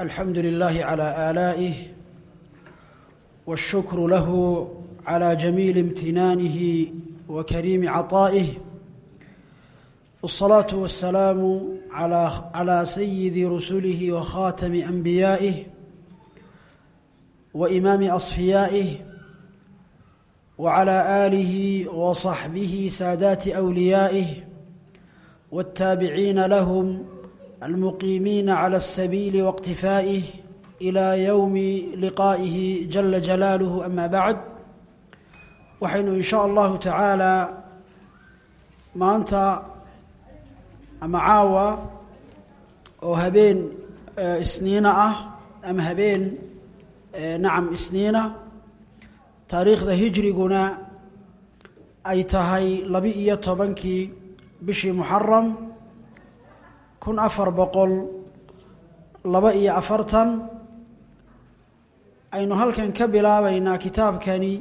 الحمد لله على آلائه والشكر له على جميل امتنانه وكريم عطائه والصلاة والسلام على على سيد رسله وخاتم أنبيائه وإمام أصفيائه وعلى آله وصحبه سادات أوليائه والتابعين لهم المقيمين على السبيل واقتفائه إلى يوم لقائه جل جلاله أما بعد waxaynu in sha allahu tacaalaa maanta ama caawa oo habeen isniina ah ama habeen nacam isniina taariikhda hijriguna ay tahay laba-iyo tobankii bishii muxaram kun afar boqol laba iyo afartan aynu halkan ka bilaabaynaa kitaabkani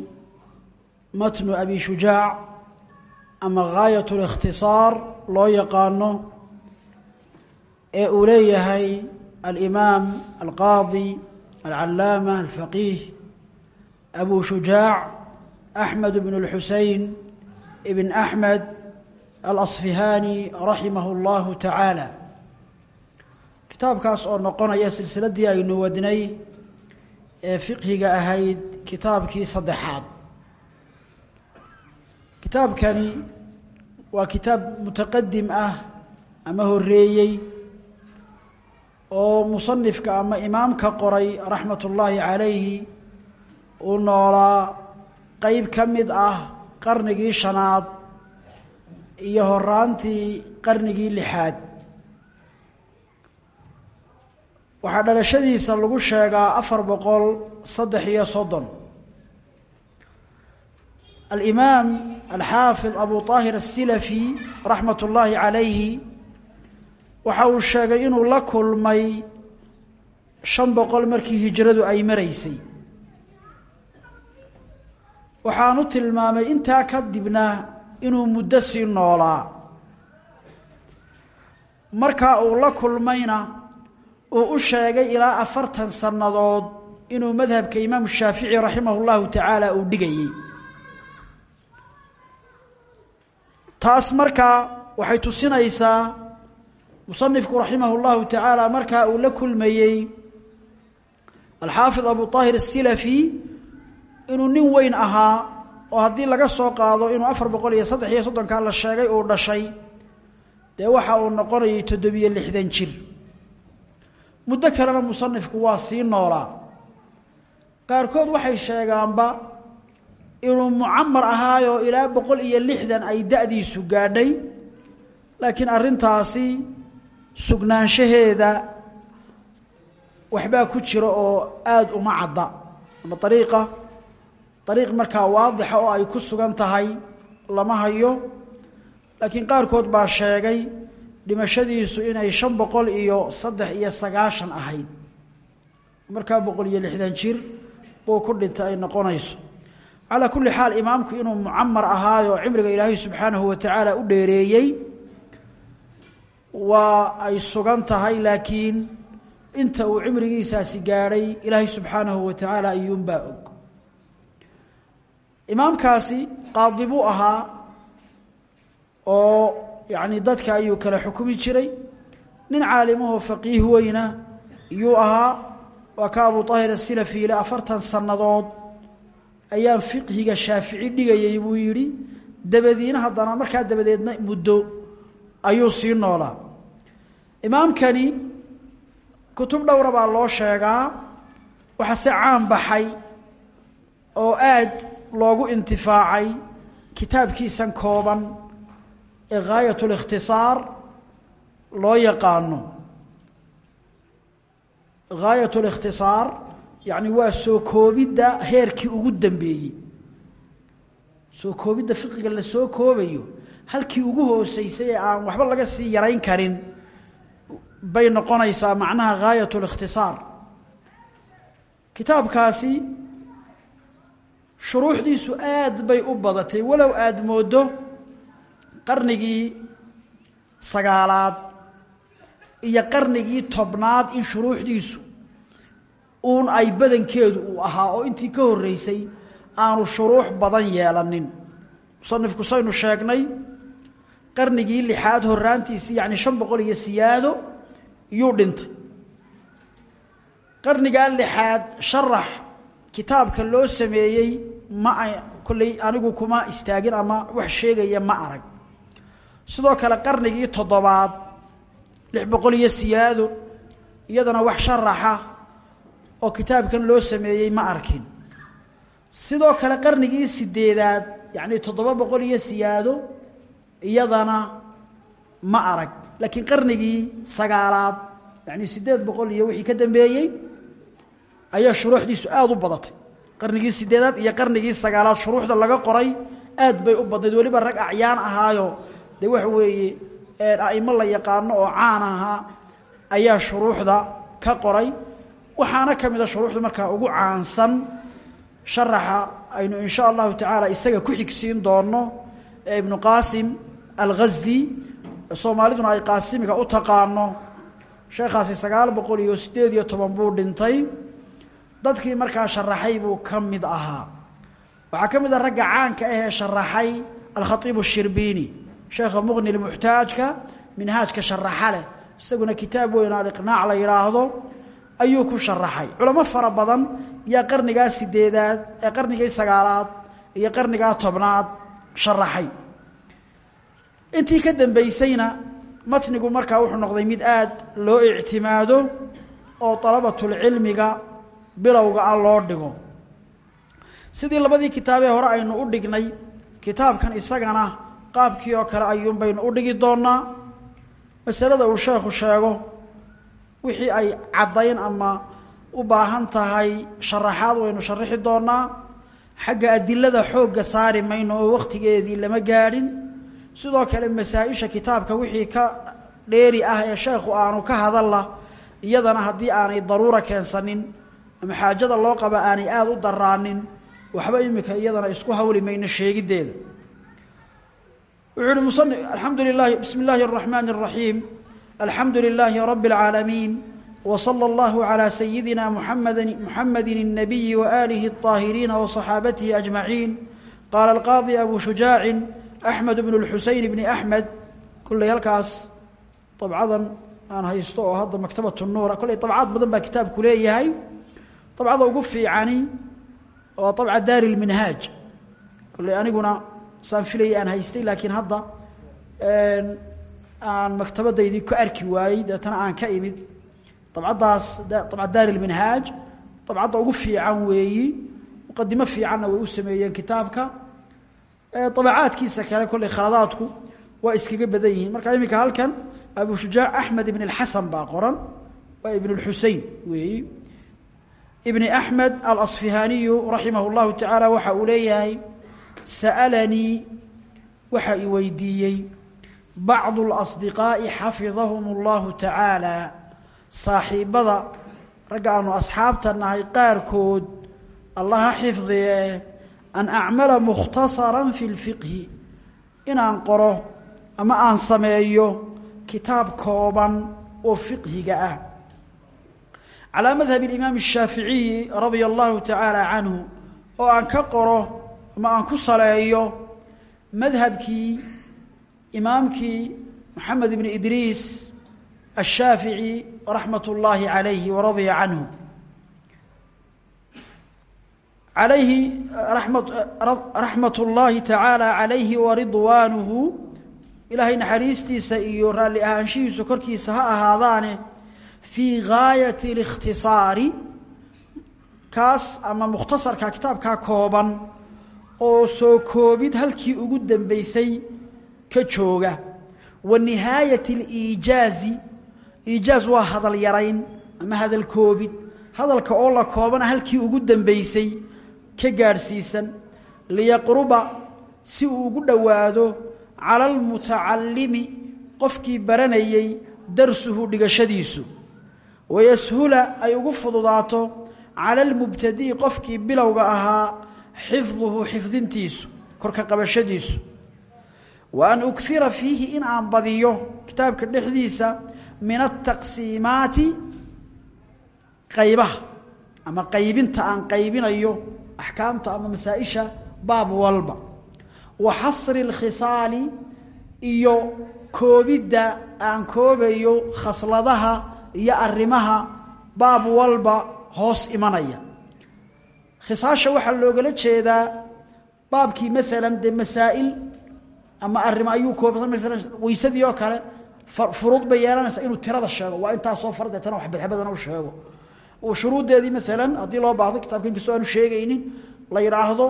matnu abi shujaac ama gaayat اlikhtisaar loo yaqaano ee uu leeyahay alimaam alqaadi alcalaama alfaqiih abu shujaac axmed bn اlxusein ibn axmed alasfihaani raximah اllahu tacaala kitaabkaas oo noqonaya silsiladii aynu wadnay ee fiqhiga ahayd kitaabkii saddexaad. Kitaabkani waa kitaab mutaqadim ah ama horeeyey oo musanifka ama imaamka qoray raxmat ullaahi calayhi uu noolaa qeyb ka mid ah qarnigii shanaad iyo horaantii qarnigii lixaad waxaa dhalashadiisa lagu sheegaa afar boqol saddex iyo soddon alimaam alxaafid abu طaahir الsilafi raxmat ullaahi calayhi waxa uu sheegay inuu la kulmay shan boqol markii hijradu ay maraysay waxaanu tilmaamay intaa kadibna inuu muddo sii noolaa markaa uu la kulmayna uu u sheegay ilaa afartan sannadood inuu madhabka imaamu shaafici raximah اllahu tacaala uu dhigayey taas markaa waxay tusinaysaa musanifku raximah اllahu tacaala markaa uu la kulmayey alxaafid abu طaahir الsilafi inuu nin weyn ahaa oo haddii laga soo qaado inuu afar boqol iyo saddex iyo soddonkaa la sheegay uu dhashay dee waxa uu noqonayay toddobiyo lixdan jir muddo kalena musanifku waa sii noolaa. Qaarkood waxay sheegaanba inuu mucamar ahaayoo ilaa boqol iyo lixdan ay da-diisu gaadhay laakiin arrintaasi sugnaanshaheeda waxbaa ku jira oo aada uma cadda. Ama ariiqa ariiq markaa waadixa oo ay ku sugan tahay lama hayo laakiin qaarkood baa sheegay dhimashadiisu inay shan boqol iyo saddex iyo sagaashan ahayd. Markaa boqol iyo lixdan jir buu ku dhintay ay noqonayso. Calaa kulli xaal imaamku inuu mucamar ahaayo cimriga ilaahay subxaanahu wa tacaala u dheereeyey waa ay sugan tahay laakiin inta uu cimrigiisaasi gaadhay ilaahay subxaanahu wa tacaala ayuunbaa og. Imaamkaasi qaadi buu ahaa oo yacni dadka ayuu kala xukumi jiray. Nin caalimahoo faqiih weyna iyuu ahaa. Waa ka abu طaahir asilafi ile afartan sannadood. Ayaan fiqhiga shaafici dhigayay buu yidhi. Dabadiina haddana markaa dabadeedna muddo ayuu sii noolaa imaamkani kutub dhowra baa loo sheegaa. Waxaa se caan baxay oo aad loogu intifaacay kitaabkiisan kooban ee gaayat اlikhtisaar loo yaqaano gaayat اlikhtisaar yacni waa soo koobidda heerkii ugu dambeeyey soo koobidda fiqiga la soo koobayo halkii ugu hooseysay ee aan waxba laga sii yarayn karin bay noqonaysaa macnaha gaayat اlikhtisaar kitaabkaasi shuruuxdiisu aad bay u badatay walow aada mooddo qarnigii sagaalaad iyo qarnigii tobnaad in shuruuxdiisu uun ay badankeedu uu ahaa oo intii ka horreysay aanu shuruux badan yeelanin. Musanifku saynu sheegnay qarnigii lixaad horaantiisii yacni shan boqol iyo siyaado yuu dhintay. Qarnigaa lixaad sharax kitaabka loo sameeyey ma kolley anigu kuma istaagin ama wax sheegaya ma arag sidoo kale qarnigii toddobaad lix boqol iyo siyaado iyadana wax sharaxa oo kitaabkan loo sameeyey ma arkin. Sidoo kale qarnigii sideedaad yacni toddoba boqol iyo siyaado iyadana ma arag. Laakiin qarnigii sagaalaad yacni siddeed boqol iyo wixii ka dambeeyey ayaa shuruuxdiisu aada u badatay. Qarnigii sideedaad iyo qarnigii sagaalaad shuruuxda laga qoray aad bay u badnayd weliba rag acyaan ahaayo dee waxa weeye a'imo la yaqaano oo caan ahaa ayaa shuruuxda ka qoray. Waxaana ka mid a shuruuxda markaa ugu caansan sharaxa aynu in sha allahu tacaala isaga ku xigsiin doonno ee ibnu qaasim alghazi soomaaliduna ay qaasimiga u taqaano. Sheekhaasi sagaal boqol iyo siddeed iyo toban buu dhintay. Dadkii markaa sharaxay buu ka mid ahaa. Waxaa ka mid ah ragga caanka ah ee sharaxay alkhaiib الshirbiini sheekha muqni muxtaajka minhaajka sharaxa leh. Isaguna kitaab weyn aliqnaac la yidhaahdo ayuu ku sharaxay culamo fara badan yaa qarnigaa sideedaad ee qarnigii sagaalaad iyo qarnigaa tobnaad sharaxay intii ka dambaysayna matnigu markaa wuxuu noqday mid aad loo ictimaado oo dalabatulcilmiga bilowga ah loo dhigo. Sidii labadii kitaabee hore aynu u kitaabkan isagana qaabkii oo kale ayuun baynu u dhigi doonnaa. Masalada uu sheekhu sheego wixii ay caddayn ama u baahan tahay sharaxaad waynu sharaxi doonnaa. Xagga adilada xoogga saari mayno oo wakhtigeedii lama gaadhin. Sidoo kale masaa-isha kitaabka wixii ka dheeri ah ee sheekhu aanu ka hadalla iyadana haddii aanay daruura keensanin ama xaajada loo qaba aanay aada u daraanin waxba imika iyadana isku hawli mayno sheegiddeeda wuxuu uhi musani alxamdu lilahi bismi illaahi الraxmaan الraxiim alxamdu lilaahi rabi اlcaalamiin wslى اllahu عalى sayidina muxamedi muxamedi الnabiyi waaalihi الطaahiriina وصaxaabatihi ajmaciin qaala alqaadi abu shujaaci axmed bn اlxuseyn bni axmed kolley halkaas dabcadan aan haysto oo hadda maktabat nuura kolley dabcaad badan baa kitaabku leeyahay dabcada ugu fiicani waa dabca daari اlminhaaj kolley aniguna saan filayay aan haystay laakiin hadda aan maktabadaydii ku arki waayey deetana aan ka imid dabcaddaas dabca daari اlminhaaj dabcadda ugu fiican weeyi muqadimo fiicanna way u sameeyeen kitaabka dabacaadkiisa kale kolley khaladaadku waa iskaga badan yihiin marka iminka halkan abu shujaac axmed ibn اlxasan baa qoran waa ibn اlxusein weeyi ibni axmed alasfihaaniyu raximah اllahu tacaala waxa uu leeyahay sa'alanii waxa i weydiiyey bacdu اlasdiqaa'i xafidahum اllahu tacaala saaxiibbada ragga aanu asxaabta nahay qaarkood allaha xifdiye an acmala mukhtasaran fi lfiqhi inaan qoro ama aan sameeyo kitaab kooban oo fiqhiga ah calaa madhab اlimaam الshaaficiyi radia allahu tacaala canhu oo aan ka qoro ama aan ku saleeyo madhabkii imaamkii maxamed ibni idriis ashaafici raxmat ullaahi alayhi wa radya canhu alayhi raxmat ullaahi tacaala calayhi waridwaanuhu ilaahay naxariistiisa iyo raalli ahaanshihiisu korkiisa ha ahaadaane fii gaayati اlikhtisaari kaas ama mukhtasarka kitaabkaa kooban oo soo koobid halkii ugu dambeysay ka jooga. Wa nihaayat اliijaazi iijaaz waa hadal yarayn ama hadal koobid. Hadalka oo la koobana halkii ugu dambeysay ka gaadhsiisan. Liyaqruba si uu ugu dhowaado cala almutacalimi qofkii baranayey darsuhu dhigashadiisu. Wayashula ay ugu fududaato cala almubtadi'i qofkii bilowga ahaa xifduhu xifdintiisu korka qabashadiisu. Wa an ukira fiihi in aan badiyo kitaabka dhexdiisa min altaqsiimaati qaybaha ama qaybinta aan qaybinayo axkaamta ama masaaisha baab walba. Wa xasri اlkhisaali iyo koobidda aan koobayo khasladaha iyo arrimaha baab walba hoos imanaya khisaasha waxaa loogala jeedaa baabkii maalan dee masaa'il ama arrimo ayuu koobsan maalan weysadii oo kale furuud bay inuu tirada sheego. Waa intaasoo far deetana wax badxabadana u sheego. Shuruuddeedii maalan haddii loo baahdo kitabka inkastoo aanu sheegaynin la yidhaahdo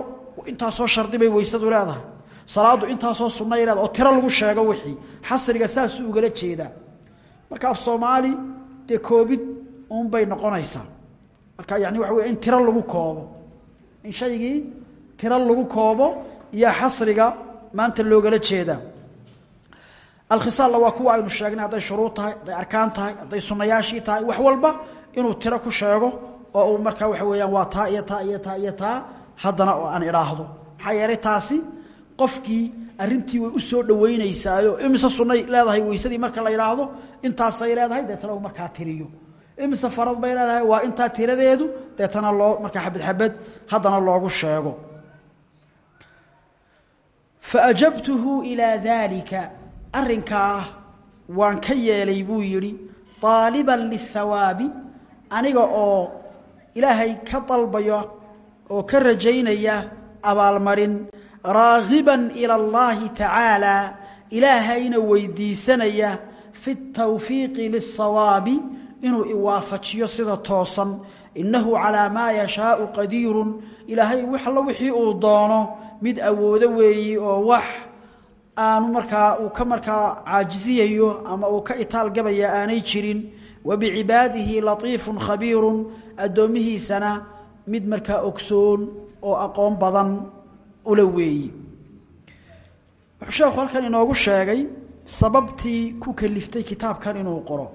intaasoo shardi bay weysadu leedahay. Salaaddu intaasoo sunay leedahay. Oo tiro lagu sheego wixii. Xasriga saasuu ugala jeedaa. Marka af soomaali dee koobid uunbay noqonaysaa. Marka yani waxa wey in tiro lagu koobo in shaygii tiro lagu koobo iyo xasriga maanta loogala jeedaa alkhisaalna waa kuwa aynu sheegnay hadday shuruud tahay hadday arkaan tahay hadday sunayaashii tahay wax walba inuu tiro ku sheego oo uu markaa waxa weeyaan waa taa iyo taa iyo taa iyo taa haddana oo aan idhaahdo. Maxaa yeelay taasi qofkii arrintii way u soo dhawaynaysaayo imise sunnay leedahay weysadii marka la idhaahdo intaasay leedahay deetana uu markaa tiriyo imise farad bay leedahay? Waa intaa tiradeedu? Deetana loo markaa xabad xabad haddana loogu sheego. Fa ajabtuhu ila daalika arrinkaa waan ka yeelay buu yidhi aaliban lihawaabi aniga oo ilaahay ka dalbaya oo ka rajaynaya abaalmarin raagiban ila اllahi tacaalaa ilaahayna weydiisanaya fi اtawfiiqi lisawaabi inuu iwaafajiyo sida toosan. Inahu calaa maa yashaau qadiirun. Ilaahay waxallo wixii uu doono mid awoodo weeyi oo wax aanu markaa uu ka markaa caajiziyayo ama uu ka itaalgabaya aanay jirin. Wabicibaadihi latiifun khabiirun. Addoomihiisana mid markaa ogsoon oo aqoon badan ula weeyi. Wuxuu sheekhu halkan inoogu sheegay sababtii ku kaliftay kitaabkan inuu qoro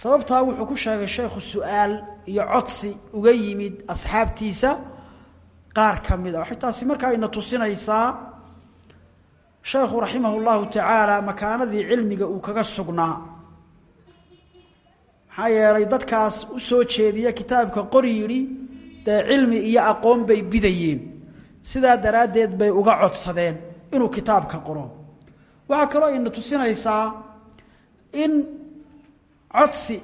sababtaa wuxuu ku sheegay sheekhu su'aal iyo codsi uga yimid asxaabtiisa qaar ka mid a waxay taasi markaa ina tusinaysaa sheekhu raximah اllahu tacaala makaanadii cilmiga uu kaga sugnaa. Maxaa yeelay dadkaas u soo jeediya kitaabka qori yidhi dee cilmi iyo aqoon bay bidayeen. Sidaa daraaddeed bay uga codsadeen inuu kitaabka qoro. Waxaa kaloo ina tusinaysaa in codsi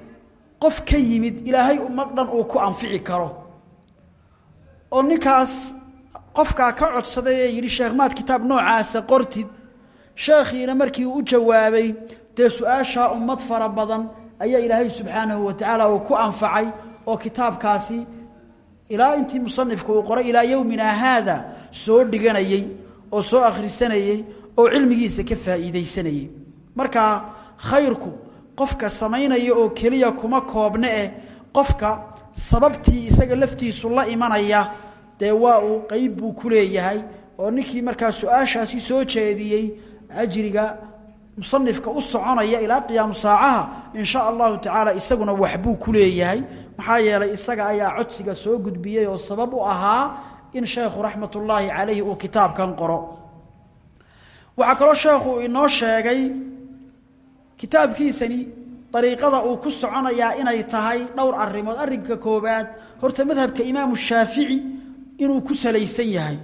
qof ka yimid ilaahay ummad dhan uu ku anfici karo. Oo ninkaas qofkaa ka codsaday ee yidhi sheekh maad kitaab noocaasa qortid sheekhiina markii u jawaabay dee su'aashaa ummad fara badan ayaa ilaahay subxaanahu wa tacaala uu ku anfacay oo kitaabkaasi ilaa intii musanifku uu qoray ilaa yowmina haada soo dhiganayey oo soo akhrisanayey oo cilmigiisa ka faa'iidaysanayey marka khayrku qofka samaynaya oo keliya kuma koobne eh qofka sababtii isaga laftiisu la imanaya dee waa uu qeyb buu ku leeyahay oo ninkii markaa su'aashaasi soo jeediyey ajriga musanifka u soconaya ilaa qiyaamu saacaha in sha allahu tacaala isaguna waxbuu ku leeyahay. Maxaa yeelay isaga ayaa codsiga soo gudbiyey oo sabab u ahaa in sheekhu raxmat ullaahi calayhi uu kitaabkan qoro. Waxaa kaloo sheekhu inoo sheegay kitaabkiisani dariiqada uu ku soconayaa inay tahay dhowr arrimood. Arrinka koobaad horta madhabka imaamu shaafici inuu ku salaysan yahay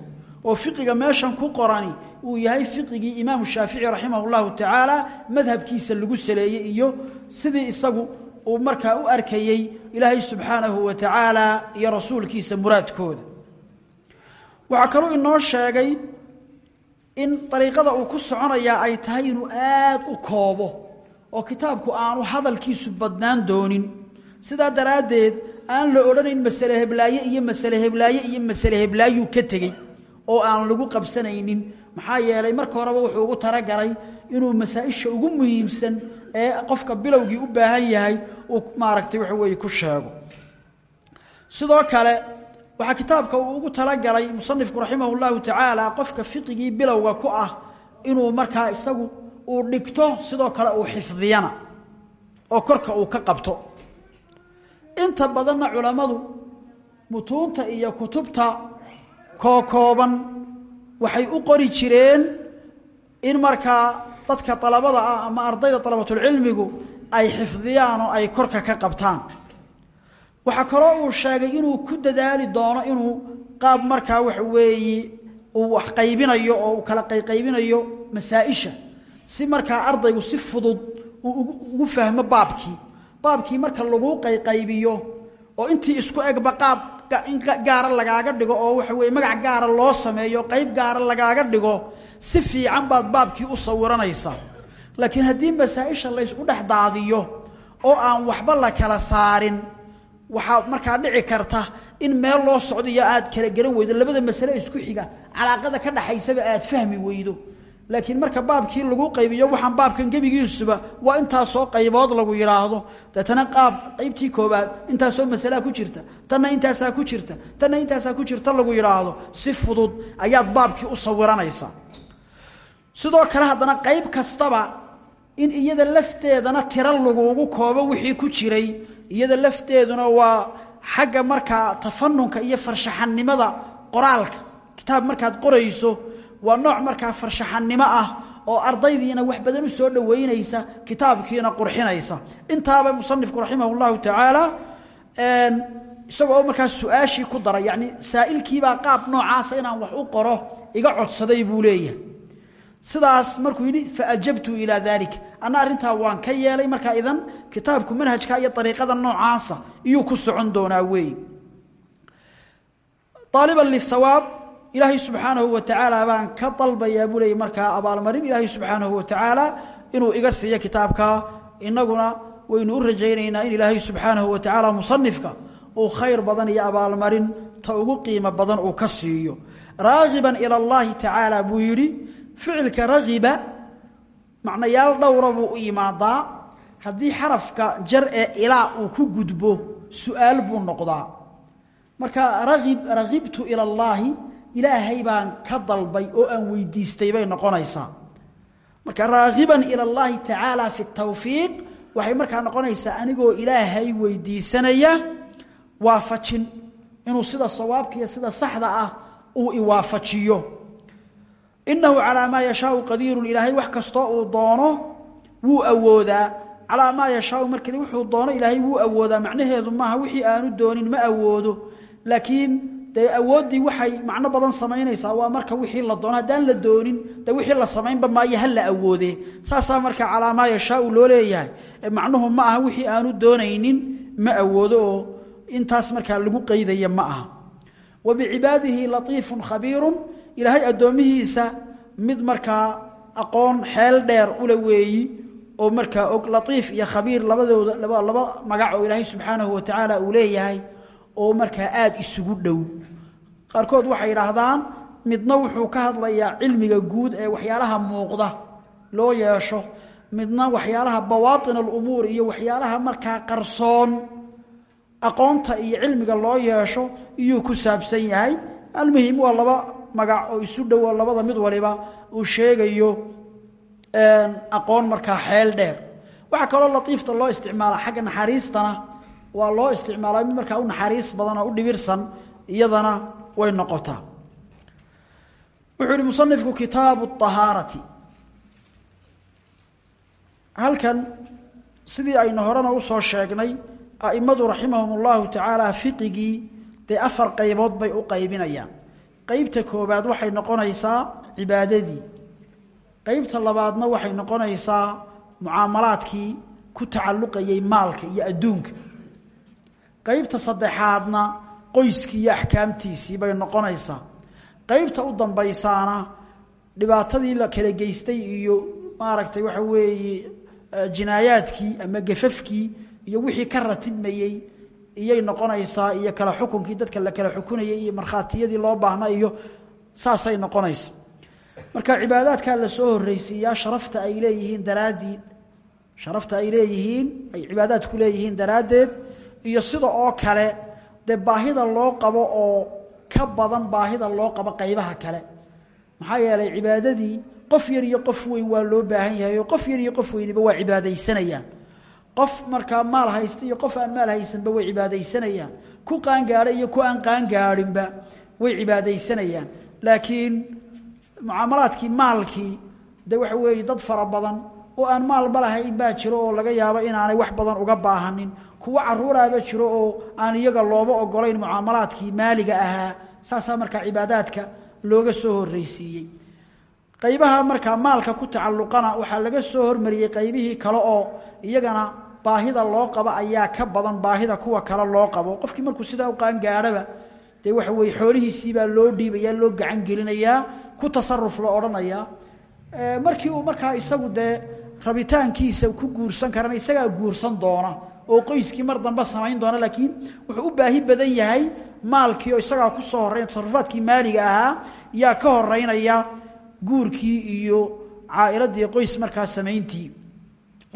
oo fiqiga meeshan ku qorani uu yahay fiqigii imaamu shaafici raximah اllahu tacaala madhabkiisa lagu saleeyey iyo sidii isagu uu markaa u arkayey ilaahay subxaanahu wa tacaala iyo rasuulkiisa muraadkooda. Waxaa kaluu inoo sheegay in dariiqada uu ku soconayaa ay tahay inuu aad u koobo oo kitaabku aanu hadalkiisu badnaan doonin. Sidaa daraaddeed aan la odhanayn masale heblaaye iyo masale heblaaye iyo masale heblaayuu ka tegey oo aan lagu qabsanaynin. Maxaa yeelay marka horeba wuxuu ugu talagalay inuu masaa-isha ugu muhiimsan ee qofka bilowgii u baahan yahay uu maaragtay waxa weeye ku sheego. Sidoo kale waxaa kitaabka uu ugu talagalay musanifku raximah اllahu tacaala qofka fiqigii bilowga ku ah inuu markaa isagu uu dhigto sidoo kale uu xifdiyana oo korka uu ka qabto. Inta badanna culammadu mutuunta iyo kutubta kookooban waxay u qori jireen in markaa dadka dalabada ah ama ardayda dalabatulcilmigu ay xifdiyaan oo ay korka ka qabtaan. Waxaa kaloo uu sheegay inuu ku dadaali doono inuu qaab markaa waxa weeye uu wax qaybinayo oo uu kala qayqaybinayo masaa-isha si markaa ardaygu si fudud ugu fahmo baabkii. Baabkii marka lagu qayqaybiyo oo intii isku egba qaab gaara lagaaga dhigo oo waxa weye magac gaara loo sameeyo qayb gaara lagaaga dhigo si fiican baad baabkii u sawiranaysaa laakiin haddii masaa-isha laysku dhex daadiyo oo aan waxba la kala saarin waxaa markaa dhici karta in meel loo socdo aad kala garan weydo labada masale isku xiga calaaqada ka dhaxaysaba aad fahmi weydo laakiin marka baabkii lagu qaybiyo waxaan baabkan gebigiisuba waa intaasoo qaybood lagu yidhaahdo deetana qaab qaybtii koobaad intaasoo masalaa ku jirta tanna intaasaa ku jirta tanna intaasaa ku jirta lagu yidhaahdo si fudud ayaad baabkii u sawiranaysaa sidoo kale haddana qayb kastaba in iyada lafteedana tiro laguugu koobo wixii ku jiray. Iyada lafteeduna waa xagga markaa tafanunka iyo farshaxannimada qoraalka. Kitaab markaad qorayso waa nooc markaa farshaxannimo ah oo ardaydiina wax badan u soo dhoweynaysa kitaabkiina qurxinaysa. Intaaba musanifku raximah اllahu tacaala isagoo markaa su'aashii ku daray yani saa'ilkiibaa qaab noocaasa inaan wax u qoro iga codsaday buu leeyahay. Sidaas markuu yidhi faajabtu ilaa dalik anna arrintaa waan ka yeelay markaa idan kitaabku manhajka iyo ariiqada noocaasa iyuu ku socon doonaa weey aaliban lihawaab ilaahay subxaanahu wa tacaala baan ka dalbayaa buu leeyay markaa abaalmarin ilaahay subxaanahu wa tacaala inuu iga siiyo kitaabka. Inaguna waynu u rajaynaynaa in ilaahay subxaanahu wa tacaala musanifka uu khayr badan iyo abaalmarin ta ugu qiimo badan uu ka siiyo. Raagiban ila allahi tacaala buu yidhi ficilka ragiba macnayaal dhowra u yimaadaa haddii xarafka jar ee ilaa uu ku gudbo su'aal buu noqdaa. Marka raib ragibtu ila allaahi ilaahay baan ka dalbay oo aan weydiistay bay noqonaysaa. Marka raagiban ila اllahi tacaala fi اtawfiiq waxay markaa noqonaysaa anigoo ilaahay weydiisanaya waafajin. Inuu sida sawaabka sida saxda ah uu iwaafajiyo inahu calaa maa yashaau qadiirun ilaahay wax kastoo uu doono wuu awoodaa. Calaa maa yashaau markii wuxuu doono ilaahay wuu awoodaa. Macnaheedu maaha wixii aanu doonin ma awoodo. Laakiin dee awooddii waxay macno badan samaynaysaa. Waa marka wixii la doono. Haddaan la doonin de wixii la samaynba maayo ha la awoodee. Saasaa marka calaa maa yashaau loo leeyahay. Macnuhu ma aha wixii aanu doonaynin ma awoodo oo intaas markaa lagu qaydaya ma aha. Wa bicibaadihi latiifun khabiirun. Ilaahay addoomihiisa mid markaa aqoon xeel dheer ula weeyi oo markaa og latiif iyo khabiir labadooda laba magac oo ilaahay subxaanahu wa tacaala uu leeyahay oo markaa aada isugu dhow. Qaarkood waxay idhaahdaan midna wuxuu ka hadlayaa cilmiga guud ee waxyaalaha muuqda loo yeesho. Midna waxyaalaha bawaatin alumuur iyo waxyaalaha markaa qarsoon aqoonta iyo cilmiga loo yeesho iyuu ku saabsan yahay. Almuhim waa laba magac oo isu dhow oo labada mid waliba uu sheegayo aqoon markaa xeel dheer. Waxaa kaloo latiifta loo isticmaala xagga naxariistana waa loo isticmaalaa mid markaa u naxariis badan oo u dhibirsan iyadana way noqotaa. Wuxuu ihi musanifku kitaabu ahaarati halkan sidii aynu horena u soo sheegnay a'immadu raximahum ullahu tacaala fiqigii dee afar qaybood bay u qaybinayaan. Qeybta koobaad waxay noqonaysaa cibaadadii. Qeybta labaadna waxay noqonaysaa mucaamalaadkii ku tacalluqayay maalka iyo adduunka qaybta saddexaadna qoyskii iyo axkaamtiisii bay noqonaysaa qaybta u dambaysaana dhibaatadii la kala geystay iyo maaragtay waxa weeye jinaayaadkii ama gafafkii iyo wixii ka ratibmayey iyay noqonaysaa iyo kala xukunkii dadka la kala xukunayay iyo markhaatiyadii loo baahna iyo saasay noqonaysa. Marka cibaadaadkaa la soo horreysiiyaa sharafta ay leeyihiin daraaddiid sharafta ay leeyihiin ay cibaadaadku leeyihiin daraaddeed iyo sida oo kale dee baahida loo qabo oo ka badan baahida loo qabo qaybaha kale. Maxaa yeelay cibaadadii qof yar iyo qof weyn waa loo baahan yahay oo qof yar iyo qof weyniba waa cibaadaysanayaan. Qof markaa maal haysta iyo qof aan maal haysanba way cibaadaysanayaan. Ku qaangaadha iyo ku aan qaangaadhinba way cibaadaysanayaan. Laakiin mucaamalaadkii maalkii de waxa weeye dad fara badan oo aan maalba lahayn baa jiro oo laga yaabo inaanay wax badan uga baahanin. Kuwo caruuraaba jiro oo aan iyaga looba ogolayn mucaamalaadkii maaliga ahaa. Saasaa markaa cibaadaadka looga soo horreysiiyey qaybaha markaa maalka ku tacalluqana waxaa laga soo hormariyey qaybihii kale oo iyagana baahida loo qabo ayaa ka badan baahida kuwa kale loo qabo. Qofkii markuu sidaa u qaangaadhaba dee waxa weye xoolihiisiibaa loo dhiibaya loo gacan gelinayaa ku tasaruf la odhanayaa. Markii uu markaa isagu dee rabitaankiisa ku guursan karana isagaa guursan doona oo qoyskii mar dambe samayn doona laakiin wuxuu u baahi badan yahay maalkii isagaa ku soo horreyn tasarufaadkii maaliga ahaa yaa ka horeynaya guurkii iyo caailadii qoys markaa samayntii.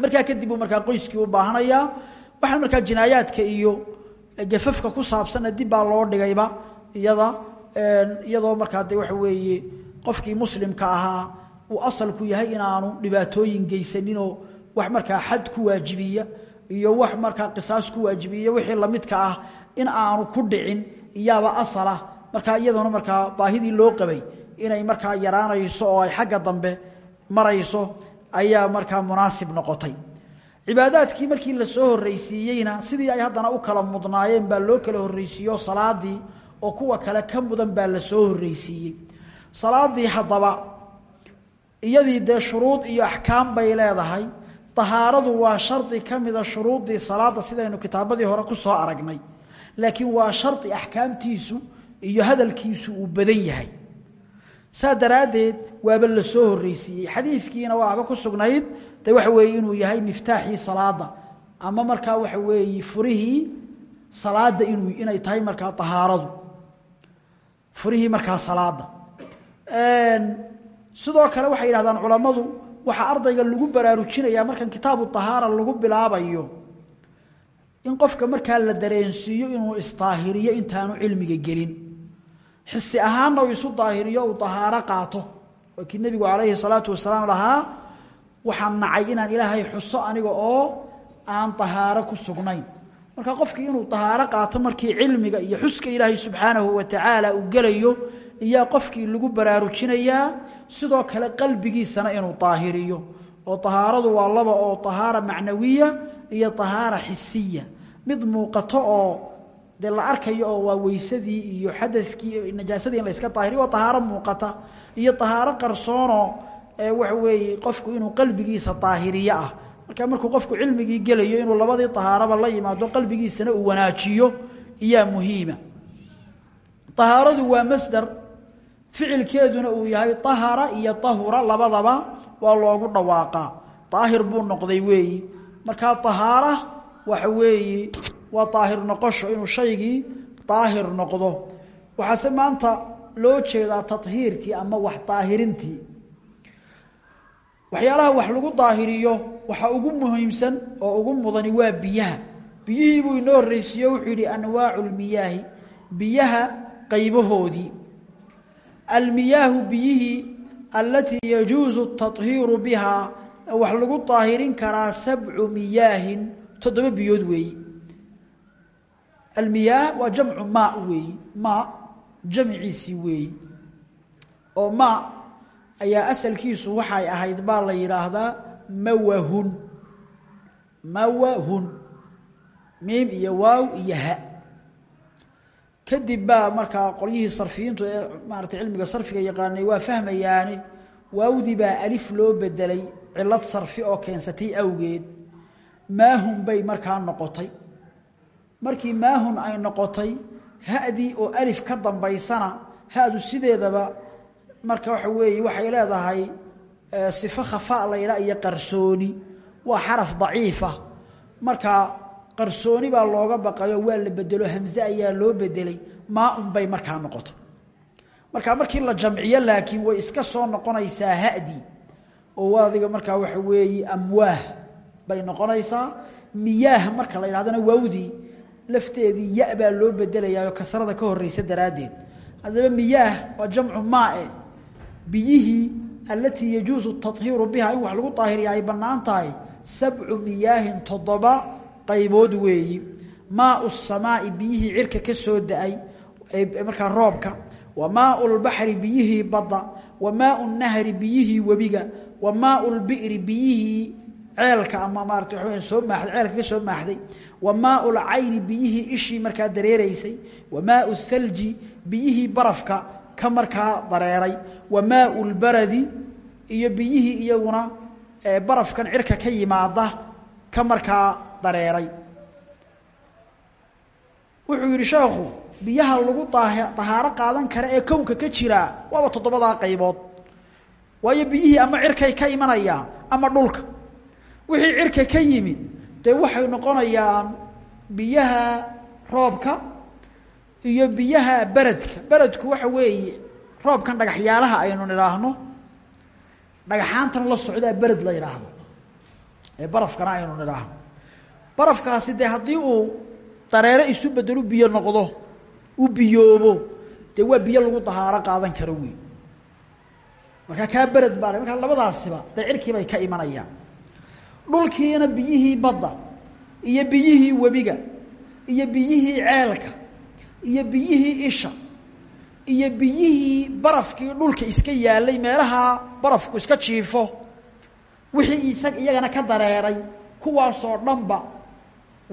Markaa kadib markaa qoyskii u baahanayaa waxaa markaa jinaayaadka iyo gafafka ku saabsanna dib loo dhigayba iyada iyadoo markaa de waxa weeye qofkii muslimka ahaa uu asalku yahay inaanu dhibaatooyin geysaninoo wax markaa xad ku waajibiya iyo wax markaa qisaas ku waajibiya wixii lamidka ah in aanu ku dhicin iyaaba asalah markaa iyaduna markaa baahidii loo qabay inay markaa yaraanayso oo ay xagga dambe marayso ayaa markaa munaasib noqotay. Cibaadaadkii markii la soo horreysiiyeyna sidii ay haddana u kala mudnaayeen baa loo kala horreysiiyo salaadii oo kuwa kale ka mudan baa la soo horreysiiyey salaadii haddaba iyadii dee shuruud iyo axkaam bay leedahay tahaaradu waa shardi ka mida shuruuddii salaada sidaynu kitaabadii hore ku soo aragnay. Laakiin waa shardi axkaamtiisu iyo hadalkiisu uu badan yahay. Saa daraaddeed waaba soo horreysiiyey. Xadiidkiina waaba ku sugnayd de waxa weeye inuu yahay miftaaxii salaada ama markaa waxa weeye furihii salaada inuu inay tahay markaa tahaaradu. Furihii markaa salaada sidoo kale waxay yidhahdaan culammadu waxaa ardayga lagu baraarujinayaa markan kitaabu tahaara lagu bilaabayo in qofka markaa la dareensiiyo inuu isdaahiriyo intaanu cilmiga gelin. Xisi ahaanna uu isu daahiriyo uu tahaaro qaato. Waa kii nebigu calayhi salaatu wasalaam lahaa waxaan nacay inaan ilaahay xuso aniga oo aan tahaaro ku sugnayn marka qofkii inuu tahaaro qaato markii cilmiga iyo xuska ilaahay subxaanahu wa tacaala uu gelayo iyaa qofkii lagu baraarujinayaa sidoo kale qalbigiisana inuu daahiriyo. Oo tahaaradu waa laba oo tahaara macnawiya iyo tahaara xisiya. Mid muuqato oo dee arkayo oo waa weysadii iyo xadakii najaasadii in la iska daahiriyo waa tahaaro muuqata. Iyo tahaaro qarsoonoo waxa weeye qofku inuu qalbigiisa daahiriyo ah marka markuu qofku cilmigii gelayo inuu labadii tahaaraba la yimaado qalbigiisana uu wanaajiyo iyaa muhiima. Tahaaradu waa masdar. Ficilkeeduna uu yahay tahara iyo tahura labadaba waa loogu dhawaaqaa. Daahir buu noqday weeyi markaa tahaara waxa weeye waa daahir noqosho inuu shaygii daahir noqdo. Waxaase maanta loo jeedaa tahiirkii ama wax daahirintii waxyaalaha wax lagu daahiriyo waxa ugu muhiimsan oo ugu mudani waa biyaha. Biyihii buu inoo horreysiiye wuxuu yidhi anwaacu lmiyaahi biyaha qaybahoodii. Almiyaahu biyihii alatii yajuusu tahiiru bihaa wax lagu daahirin karaa sabcu miyaahin toddoba biyood weeyi. Almiyaah waa jamcu maa weeyi maa jamciisii weeyi. Oo maa ayaa asalkiisu waxay ahayd baa la yidhaahdaa mawahun mawahun miim iyo waaw iyo ha. Kadib baa markaa qolyihii sarfiyiintu ee maarata cilmiga sarfiga yaqaanay waa fahmayaane waawdii baa alif loo bedelay cilad sarfi oo keensatay awgeed. Maahun bay markaa noqotay. Markii maahun ay noqotay haddii oo alif ka dambaysana hadu sideedaba marka waxa weeye waxay leedahay sifo khafa la yidhaa iyo qarsooni waa xaraf daciifa. Marka qarsooni baa looga baqayo waa la bedelo hamze ayaa loo bedelay maaun bay markaa noqotay. Marka markii la jamciyo laakiin way iska soo noqonaysaa hadi. Oo adiga markaa waxa weeye amwaah bay noqonaysaa. Miyaah marka la yidhahdana waawdii lafteedii ya baa loo bedelayaa oo kasrada ka horeysa daraaddeed. Haddaba miyaah waa jamcu maae biyihii alatii yajuusu tahiiru biha in wax lagu daahiriya ay bannaan tahay sabcu miyaahin toddoba qaybood weeyi maau samaai biyihii cirka ka soo da'ay markaa roobka wa maau lbaxri biyihii badda wa maau nahri biyihii webiga wa maau lbi'ri biyihii ceelka ama maarata waa soo maaday ceelka ka soo maaxday wa maau biyihii ishii markaa dareereysay wa maau biyihii barafka ka markaa dareeray wa maau lbaradi iyo biyihii iyaguna barafkan cirka ka yimaada ka markaa dareeray. Wuxuu yidhi sheekhu biyaha lagu tahaaro qaadan kara ee kownka ka jiraa waaba toddobadaa qaybood. Waayo biyihii ama cirkay ka imanayaan ama dhulka. Wixii cirka ka yimid dee waxay noqonayaan biyaha roobka iyo biyaha beredka beredku waxa weeye roobkan dhagaxyaalaha aynu nidhaahno dhagaxaantan la socdaa bered la yidhaahdo ee barafkana aynu nidhaahno. Barafkaasi dee haddii uu dareere isu bedelo biyo noqdo u biyoobo dee waa biyo lagu dahaaro qaadan karo wey markaa kaa bered baa le labadaasiba dee cirkii bay ka imanayaan. Dhulkiina biyihii badda iyo biyihii webiga iyo biyihii ceelka iyo biyihii isha iyo biyihii barafkii dhulka iska yaalay meelaha barafku iska jiifo wixii isag iyagana ka dareeray kuwaasoo dhanba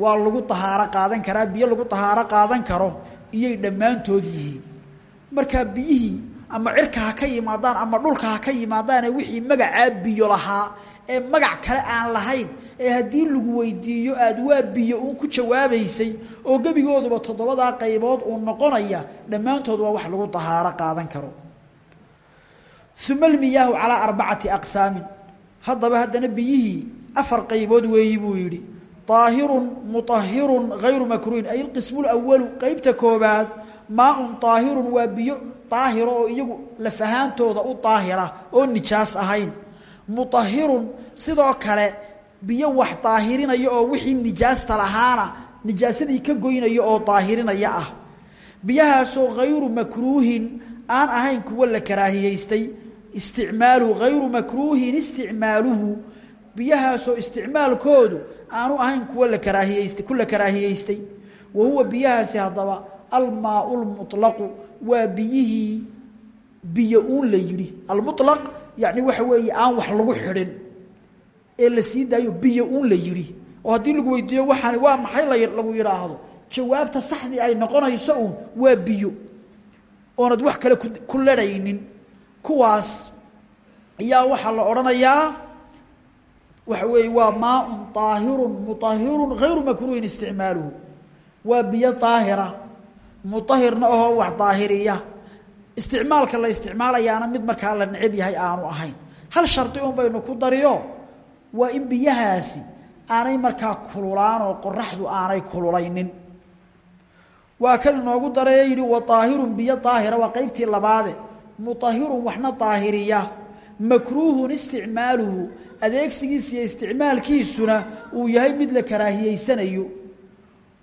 waa lagu dahaaro qaadan karaa biyo lagu dahaaro qaadan karo iyay dhammaantood yihiin. Markaa biyihii ama cirka ha ka yimaadaan ama dhulka ha ka yimaadaane wixii magacaa biyo lahaa ee magac kale aan lahayn ee haddii lagu weydiiyo aada waa biyo uun ku jawaabaysay oo gebigooduba toddobadaa qaybood uu noqonaya dhammaantood waa wax lagu dahaaro qaadan karo. Uma almiyaahu calaa arbacati aqsaamin. Haddaba haddana biyihii afar qaybood weeyi buu yidhi. Aahirun muahirun hayru makruuhin. Ay ilqismu lawalu qeybta koobaad maaun aahirun waa biyo daahiro oo iyagu lafahaantooda u daahira oo nijaas ahayn. Muahirun sidoo kale biyo wax daahirinaya oo wixii nijaasta lahaana nijaasadii ka goynaya oo daahirinaya ah. Biyahaasoo hayru makruuhin aan ahayn kuwo la karaahiyeystay isticmaaluhu hayru makruuhin isticmaaluhu. Biyahaasoo isticmaalkoodu aanu ahayn kuwa la karaahiyeystay ku la wa huwa biyahaasi haddaba almaau lmuطlaqu waa biyihii biyo uun la yidhi. Almuطlaq yacni waxa weeye aan wax lagu xidhin ee la sii daayo biyo uun la yidhi oo haddii lagu weydiiyo waxaan waa maxay lagu yidhaahdo jawaabta saxdii ay noqonayso uun waa biyo. Oonad wax kale ku ladhaynin kuwaas ayaa waxaa la odhanayaa waxa weeye waa maaun aahirun muahirun hayru makruuhin isticmaaluhu. Waa biyo aahira muahirna ahoo wax daahiriya isticmaalka la isticmaalayaana mid markaa la neceb yahay aanu ahayn. Hal shardi un baynu ku dariyo? Waa in biyahaasi aanay markaa kululaan oo qoraxdu aanay kululaynin. Waa kan inoogu daree yihi wa طaahirun biyo daahira waa qeybtii labaade. Muطahirun waxna daahiriya makruuhun isticmaaluhu. Adeegsigiisa isticmaalkiisuna uu yahay mid la karaahiyeysanayo.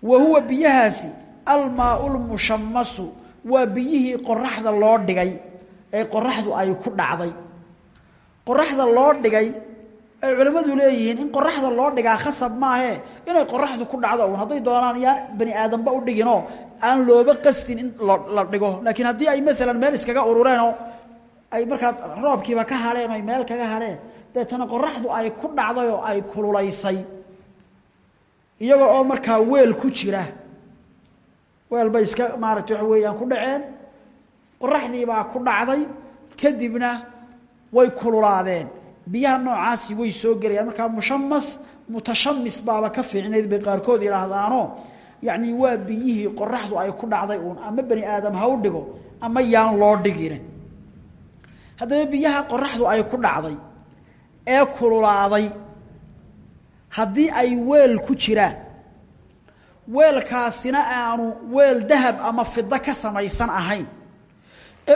Wa huwa biyahaasi almaau lmushamasu waa biyihii qoraxda loo dhigay ee qoraxdu ay ku dhacday. Qoraxda loo dhigay ay culimmadu leeyihiin in qoraxda loo dhigaa khasab maahe inay qoraxdu ku dhacdo un hadday doonaan yaan bani aadamba u dhiginoo aan looba qasdin in la dhigo. Laakiin haddii ay maalan meel iskaga urureenoo ay markaa roobkiiba ka hadheen ay meel kaga hadheen deetana qoraxdu ay ku dhacday oo ay kululaysay. Iyaga oo markaa weel ku jira. Weel bay iska maaragtay waxa weeyaan ku dhaceen. Qoraxdiibaa ku dhacday kadibna way kululaadeen biyaha noocaasi way soo gelayaan. Markaa mushamas mutashamis baaba ka fiicnayd bay qaarkood yidhaahdaano yacni waa biyihii qoraxdu ay ku dhacday uun. Ama bani aadam ha u dhigo ama yaan loo dhigine. Haddaba biyaha qoraxdu ay ku dhacday ee kululaaday haddii ay weel ku jiraan weelkaasina aanu weel dahab ama fido ka samaysan ahayn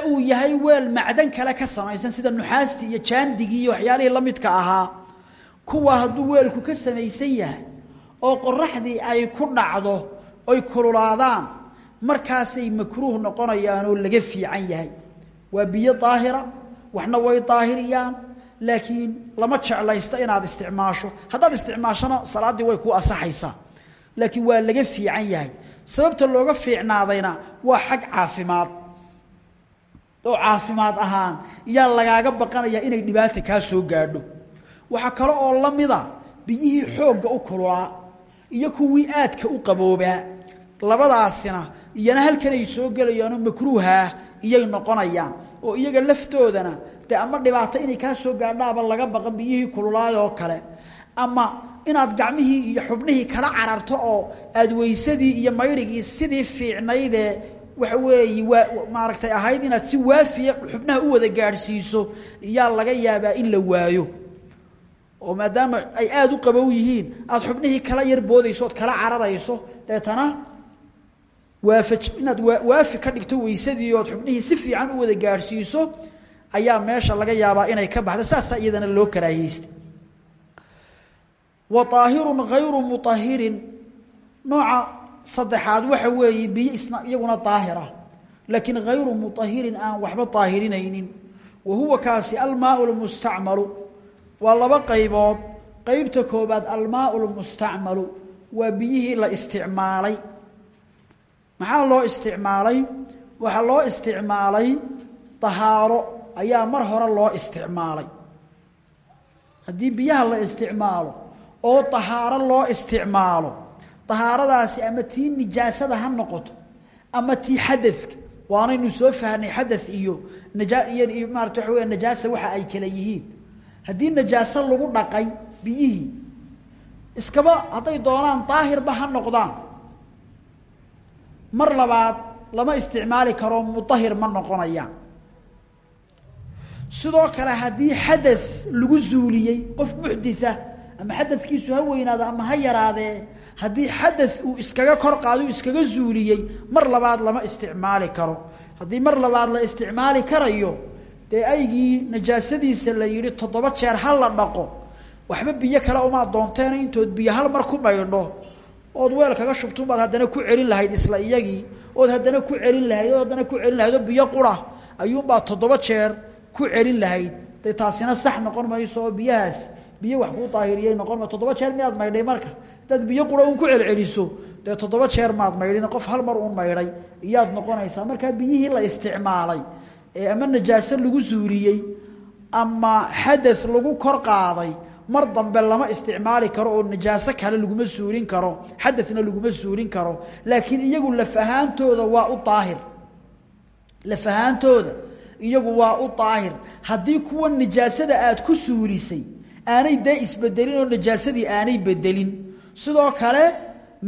uu yahay weel macdan kale ka samaysan sida nuxaastii iyo jaandigii iyo waxyaalihii la midka ahaa kuwa hadduu weelku ka samaysan yahay oo qoraxdii ay ku dhacdo oy kululaadaan markaasay makruuh noqonayaanoo laga fiican yahay. Waa biyo daahira waxna way daahiriyaan laakiin lama jeclaysto inaad isticmaasho. Haddaad isticmaashona salaaddii way ku asaxaysaa laakiin waa laga fiican yahay. Sababta looga fiicnaadayna waa xag caafimaad oo caafimaad ahaan yaa lagaaga baqanaya inay dhibaata kaa soo gaadho. Waxaa kale oo la mida biyihii xoogga u kululaa iyo kuwii aadka u qaboobaa. Labadaasina iyana halkanay soo gelayaanoo makruuhaah iyay noqonayaan oo iyaga laftoodana dee ama dhibaato inay kaa soo gaadhaaba laga baqan biyihii kululaayoo kale ama inaad gacmihii iyo xubnihii kala cararto oo aad weysadii iyo maydhigii sidii fiicnaydee waxa weeye waa maaragtay ahayd inaad si waafiya xubnaha u wada gaadhsiiso iyaa laga yaabaa in la waayo. Oo maadaama ay aada u qabow yihiin aada xubnihii kala yar boodayso ood kala cararayso deetana waafaj inaad waafi ka dhigto weysadii ood xubnihii si fiican u wada gaadhsiiso ayaa meesha laga yaabaa inay ka baxdo. Saasaa iyadana loo karaahiyeystay wa aahirun hayru muahirin nooca saddexaad waxa weeye biyo iyaguna daahira laakiin hayru muahirin aan waxba daahirinaynin wa huwa kaasi almaau lmustacmalu waa laba qaybood. Qeybta koobaad almaau lmustacmalu waa biyihii la isticmaalay. Maxaa loo isticmaalay? Waxaa loo isticmaalay tahaaro. Ayaa mar hore loo isticmaalay. Haddii biyaha la isticmaalo oo tahaaro loo isticmaalo tahaaradaasi ama tii nijaasada ha noqoto ama tii xadadka waanaynu soo fahnay xadad iyo iyo maarata wey najaasa waxa ay kala yihiin. Haddii najaaso lagu dhaqay biyihii iskaba hadday doonaan daahirba ha noqdaan. Mar labaad lama isticmaali karo mudahir ma noqonayaan. Sidoo kale haddii xada lagu zuuliyey qof muxditha ama xadadkiisu ha weynaado ama ha yaraadee haddii xada uu iskaga kor qaado iskaga zuuliyey mar labaad lama isticmaali karo. Haddii mar labaad la isticmaali karayo dee aygii najaasadiisa la yihi toddoba jeer ha la dhaqo waxba biyo kale umaa doonteena intood biyo hal mar ku maydho. Ood weel kaga shubtubaad haddana ku celin lahayd isla iyagii. Ood haddana ku celin lahayd ood haddana ku celin lahayd oo biyo qura ayuunbaa toddoba jeer ku celin lahayd. De taasina sax noqon mayso biyahaas biyo wax kuu daahiriyey noqon ma toddoba jeer miyaad maydhay marka hadaad biyo qura un ku celceliso. Dee toddoba jeer maad maydhin qof hal mar uun maydhay iyaad noqonaysaa. Markaa biyihii la isticmaalay ee ama najaaso lagu zuuliyey ama xada lagu kor qaaday mar dambe lama isticmaali karo oo najaaso kale laguma suulin karo xadana laguma suulin karo. Laakiin iyagu laf ahaantooda waa u daahir. Laf ahaantooda iyagu waa u daahir. Haddii kuwa najaasada aad ku suulisay aanay dee isbedelin oo najaasadii aanay bedelin sidoo kale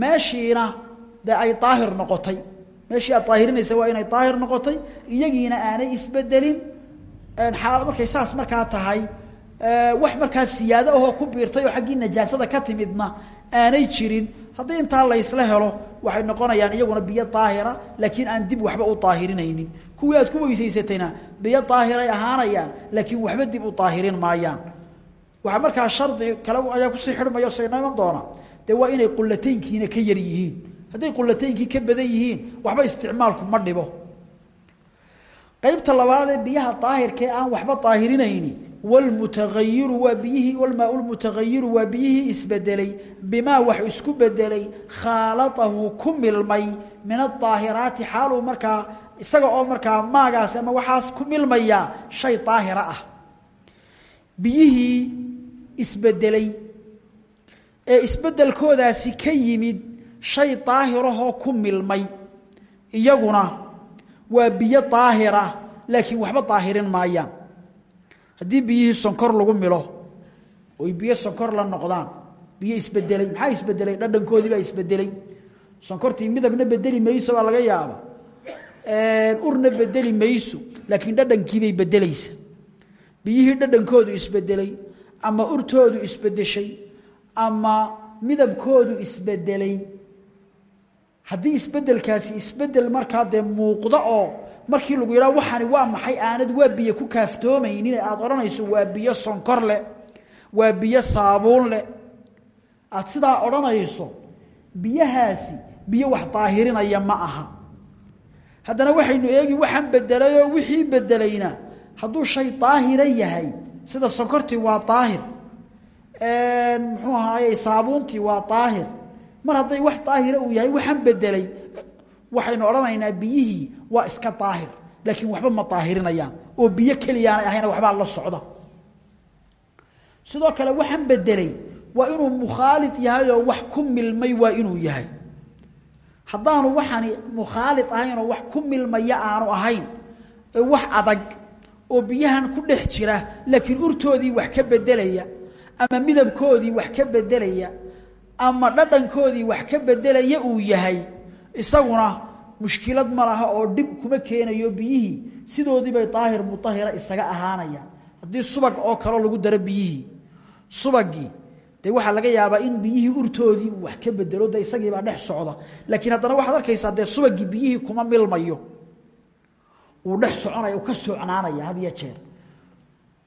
meeshiina dee ay daahir noqotay. Meeshii aad waa inay daahir noqotay iyagiina aanay isbedelin. Markay saas markaa tahay wax markaa siyaado ahoo ku biirtay oo xaggii najaasada ka timidna aanay jirin. Haddii intaa laysla helo waxay noqonayaan iyaguna biyo daahira laakiin aan dib waxba u daahirinaynin kuwii aad ku weysaysatayna biyo daahiray ahaanayaan laakiin waxba dib u daahirin maayaan. Waxaa markaa shardi kale ayaa ku sii xidhmaya iman doona dee waa inay qulataynkiina ka yar yihiin. Hadday qulataynkii ka badan yihiin waxba isticmaalku ma dhibo. Qaybta labaadee biyaha daahirkaee aan waxba daahirinayni wlmutaayiru waa biyihii walmaa lmutagayiru waa biyihii isbedelay bimaa wax isku bedelay khaalaahu ku milmay min aaahiraati xaaluu markaa isaga oo markaa maagaas ama waxaas ku milmaya shay daahira ah. Biyihii isbedelay ee isbedelkoodaasi ka yimid shay daahirahoo ku milmay. Iyaguna waa biyo daahira laakiin waxba daahirin maayaan. Haddii biyihii sonkor lagu milo oy biyo sonkor la noqdaan biyo isbedelay maxaa isbedelay? Dhadhankoodii baa isbedelay. Sonkortii midabna bedeli mayso baa laga yaaba urna bedeli mayso laakiin dhadhankiibay bedelaysa biyihii dhadhankoodu isbedelay ama urtoodu isbedeshay ama midabkoodu isbedelay. Haddii isbedelkaasi isbeddel markaa dee muuqda oo markii lagu yidhaha waxani waa maxay? Aanad waa biyo ku kaaftoomaynin aad odhanayso waa biyo sonkor leh waa biyo saabuun leh. Aad sidaa odhanayso biyahaasi biyo wax daahirinaya ma aha. Haddana waxaynu eegi waxaan bedelayoo wixii bedelayna. Hadduu shay daahira yahay sida sonkortii waa daahir muxuu ahaaye saabuuntii waa daahir mar hadday wax daahira uu yahay waxaan bedelay waxaynu odhanaynaa biyihii waa iska daahir laakiin waxba ma daahirinayaan oo biyo keliyaanay ahayna waxbaa la socda sidoo kale waxaan bedelay waa inuu mukhaalid yahay oo wax ku milmay waa inuu yahay. Haddaanu waxani mukhaalid ahayn oo wax ku milmaya aanu ahayn wax adag oo biyahan ku dhex jira laakiin urtoodii wax ka bedelaya ama midabkoodii wax ka bedelaya ama dhadhankoodii wax ka bedelaya uu yahay isaguna mushkilad ma laha oo dhib kuma keenayo biyihii. Sidoodiibay daahir mutahira isaga ahaanayaan haddii subag oo kaleo lagu daro biyihii subagii dee waxaa laga yaabaa in biyihii urtoodii wax ka bedelo de isagiibaa dhex socda. Laakiin haddana waxaad arkaysaa dee subagii biyihii kuma milmayo. Uu dhex soconaya ka socnaanaya had jeer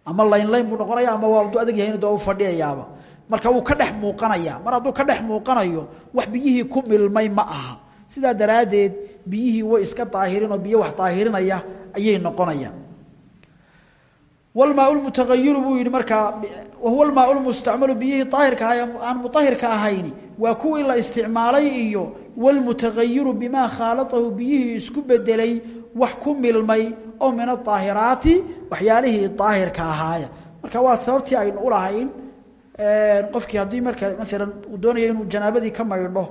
ama layn layn buu noqonaya ama waa hadduu adag yahayn u fadhiyayaaba. Marka wuu ka dhex muuqanaya. Mar hadduu ka dhex muuqanayo wax biyihii ku milmay ma aha. Sidaa daraaddeed biyihii way iska daahirin oo biyo wax daahirinaya ayay noqonayaan wlmaa mutaayiru buu yihi markaa wahuwa lmaa lmustacmalu biyihii aahirka aan muahirka ahayni. Waa kuwii la isticmaalay iyo wlmutagayiru bimaa khaalaahu biyihii isku bedelay wax ku milmay oo min aaahiraati waxyaalihii aahirka ahaaya marka waa sababtii aynu ulahayn qofkii haddii marka maalan uu doonaya inuu janaabadii ka maydho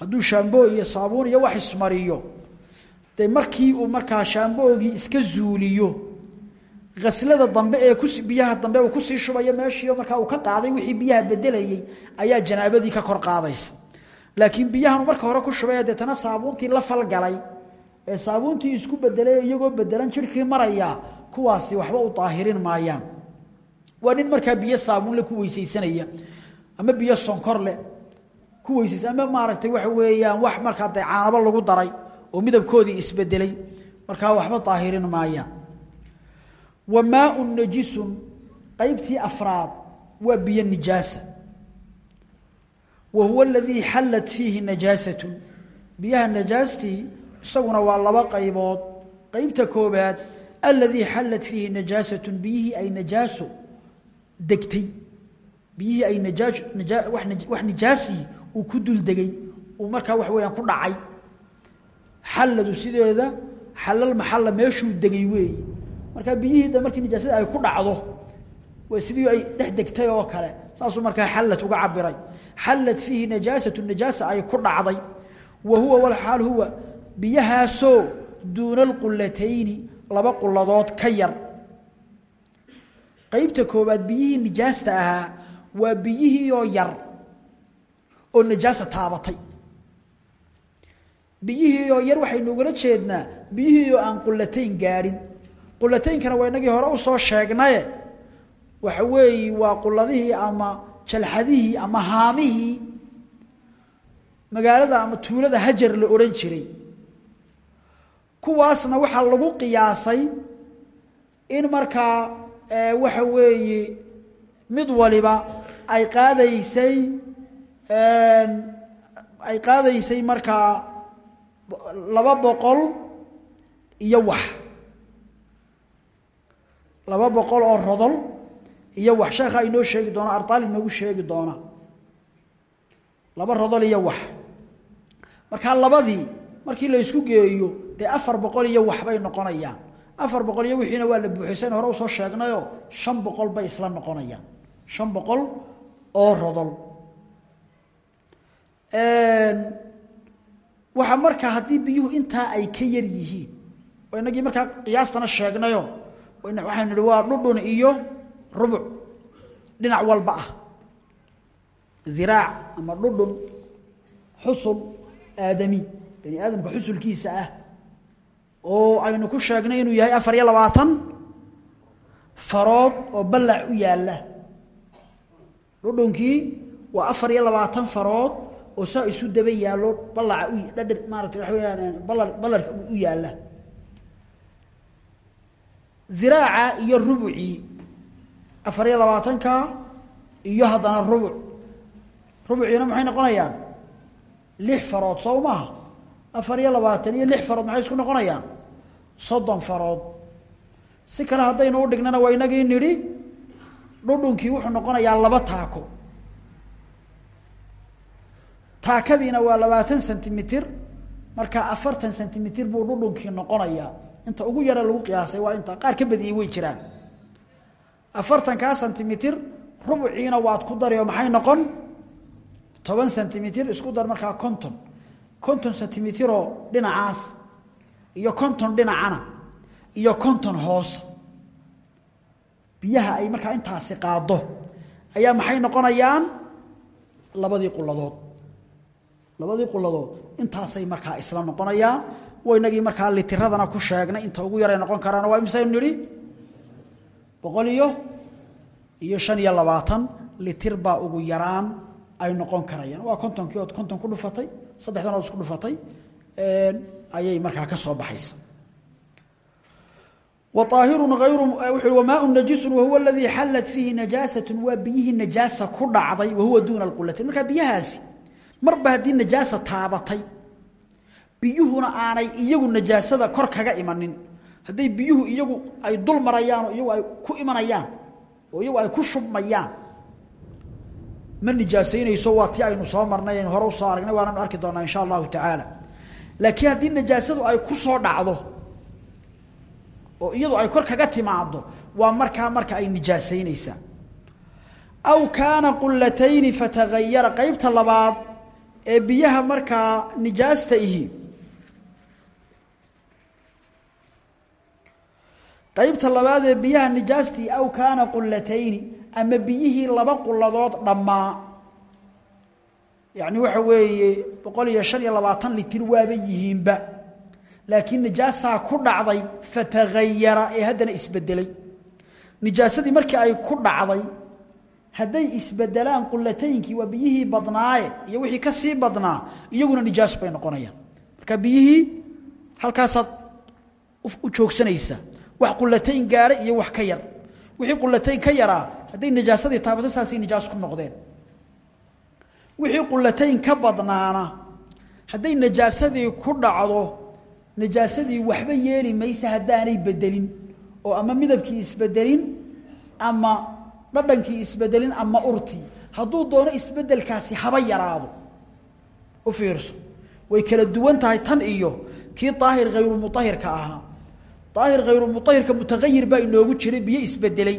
hadduu shaambo iyo saabuun iyo wax ismariyo de markii uu markaa shaamboogii iska zuuliyo dambe ee biyaha dambe uu ku sii shubayo meeshii markaa uu ka qaaday wixii biyaha bedelayey ayaa janaabadii ka kor qaadaysa laakiin biyahan marka hore ku shubay deetana saabuuntii la falgalay ee saabuuntii isku bedelay iyagoo bedelan jirkii maraya kuwaasi waxba u daahirin maayaan. Waa nin markaa biyo saabuunle ku weysaysanaya ama biyo sonkorle ku weysaysa ama maaragtay waxa weeyaan wax markaa dee caanabo lagu daray oo midabkoodii isbedelay markaa waxba daahirin maayaan. Wa najisun qaybtii afraad waa biyo nijaasa wa huwa aladii xallat fiihi najaasatu. Biyaha najaastii isaguna waa laba qaybood. Qeybta koobaad aladii xallat fiihi najaasatu biyihii ay najaaso degtay. Biyihii ay wax nijaasii uu ku dul degay uu markaa wax weeyaan ku dhacay. Xalladu sideeda xalal maxalla meeshuu degay weeyi. Markaa biyihii da markii nijaasada ay ku dhacdo waa sidii ay dhex degtay oo kale. Saasuu markaa xallad uga cabiray xallad fiihi najaasatu najaasa ay ku dhacday. Wa huwa walxaal huwa biyahaasoo duuna alqulatayni laba quladood ka yar. Qeybta koobaad biyihii nijaasta ahaa waa biyihiioo yar oo najaasa taabatay. Biyihiioo yar waxaynu ugala jeednaa biyihiioo aan qulatayn gaadhin qulataynkana waa inagii hore u soo sheegnaye. Waxa weeye waa quladihii ama jalxadihii ama haamihii magaalada ama tuulada hajar la odhan jiray. Kuwaasna waxaa lagu qiyaasay in markaa waxa weeye mid waliba ay qaadaysay ay qaadaysay markaa laba boqol iyo wax. Laba boqol oo rodol iyo wax sheekha inoo sheegi doona ardaal inoogu sheegi doona laba rodol iyo wax. Markaa labadii markii la isku geeyo dee afar boqol iyo wax bay noqonayaan. Afar boqol iyo wixiina waa la buuxisayn hore u soo sheegnayoo shan boqol bay isla noqonayaan. Shan boqol oo rodol. Waxa markaa haddii biyuhu intaa ay ka yar yihiin oo inagii markaa qiyaastana sheegnayo waxaynu nihi waa dhudhun iyo rubuc dhinac walba ah. Diraac ama dhudhun xusul aadami bani aadamka xusulkiisa ah oo aynu ku sheegnay inuu yahay afar iyo labaatan farood oo ballac u yaalla. Dhudhunkii waa afar iyo labaatan farood oo saa isu daba yaallo ballaca u dhadhir maarata waxa weyaan balla ballarka u yaalla. Diraaca iyo rubucii afar iyo labaatanka iyo haddana rubuc rubuciina maxay noqonayaan? Lix farood soo maaha afar iyo labaatan iyo lix farood maxay isku noqonayaan? Soddon farood. Si kale haddaynu u dhignana waa inagii nidhi dhudhunkii wuxuu noqonayaa laba taako. Taakadiina waa labaatan sentimitir marka afartan sentimitir buu dhudhunkii noqonayaa. Inta ugu yara lagu qiyaasay waa inta qaar ka badiyey way jiraan afartankaa sentimitir rubuciina waad ku dari oo maxay noqon? Toban sentimitir isku dar markaa konton. Konton sentimitiroo dhinacaas iyo konton dhinacana iyo konton hoosa biyaha ay markaa intaasi qaado ayaa maxay noqonayaan? Labadii quladood labadii quladood intaasay markaa isla noqonayaan. Waynagii markaa litiradana ku sheegnay inta ugu yaray noqon karaan. Waa imisaynu nidhi boqol iyo iyo shan iyo labaatan litir baa ugu yaraan ay noqon karayaan. Waa kontonkii ood konton ku dhufatay saddexdan ood isku dhufatay ayay markaa ka soo baxaysa. Waaahiru ayru wuxu wamaa najisu wahuwa aladii xallat fiihi najaasatu waa biyihii najaasa ku dhacday wahuwa duuna alqulatayn markaa biyahaasi marba haddii najaasa taabatay biyuhuna aanay iyagu najaasada kor kaga hadday biyuhu iyagu ay dul marayaan iyagu ay ku imanayaan oo iyagu ay ku shubmayaan. Ma nijaasaynayso waa ti aynu soo marnay hore u soo aragnay waananu arki doonaa insha allahu tacaala. Laakiin haddii najaasadu ay ku soo dhacdo oo iyadu ay kor kaga timaado waa markaa marka ay nijaasaynaysaa aw kaana qulatayni fatagayara qeybta labaad ee biyaha markaa nijaasta ihi qeybta labaad ee biyaha nijaastii aw kaana qulatayni ama biyihii laba quladood dhammaa. Yacni waxa weeye boqol iyo shan iyo labaatan litir waaba yihiinba. Laakiin nijaasaa ku dhacday fatagayara ee haddana isbedelay. Nijaasadii markii ay ku dhacday hadday isbedelaan qulataynkii waa biyihii badnaaye iyo wixii ka sii badnaa iyaguna nijaas bay noqonayaan. Marka biyihii halkaasaad u joogsanaysa wax qulatayn gaadha iyo wax ka yar. Wixii qulatayn ka yaraa hadday najaasadii taabato saasay nijaas ku noqdeen. Wixii qulatayn ka badnaana hadday najaasadii ku dhacdo najaasadii waxba yeeli maysa haddaanay bedelin oo ama midabkii isbedelin ama dhadhankii isbedelin ama urtii hadduu doono isbedelkaasi haba yaraado. U fiirso. Way kala duwan tahay tan iyo kii daahir hayru muahirka ahaa daahir hayru muahirka mutahayir baa inoogu jiray biyo isbedelay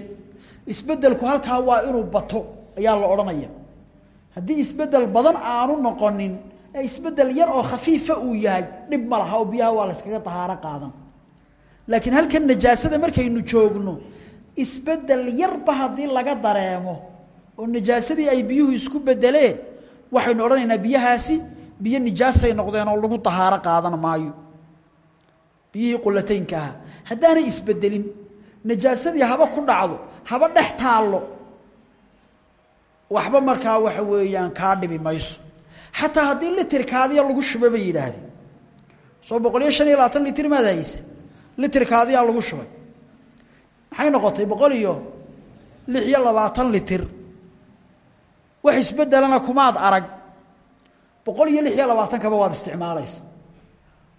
isbedelku halkaa waa inuu bato ayaa la odhanaya haddii isbeddel badan aanu noqonin ee isbeddel yar oo khafiifa uu yahay dhib ma laha oo biyaha waa la yskaga dahaaro qaadan laakiin halkan najaasada markaynu joogno isbeddel yarba haddii laga dareemo oo najaasadii ay biyuhu isku bedeleen waxaynu odhanaynaa biyahaasi biyo nijaasay noqdeen oo lagu dahaaro qaadan maayo biyihii qulataynka ahaa haddaanay isbedelin najaasadii haba ku dhacdo haba dhex taallo waxba markaa waxa weeyaan kaa dhibi mayso. Xataa haddii litirkaadiya lagu shubay bay yidhaahdeen. Soo boqol iyo shan iyo labaatan litir maad haysa litirkaadiyaa lagu shubay. Maxay noqotay boqol iyo lix iyo labaatan litir? Wax isbedelana kumaad arag. Boqol iyo lix iyo labaatankaba waad isticmaalaysa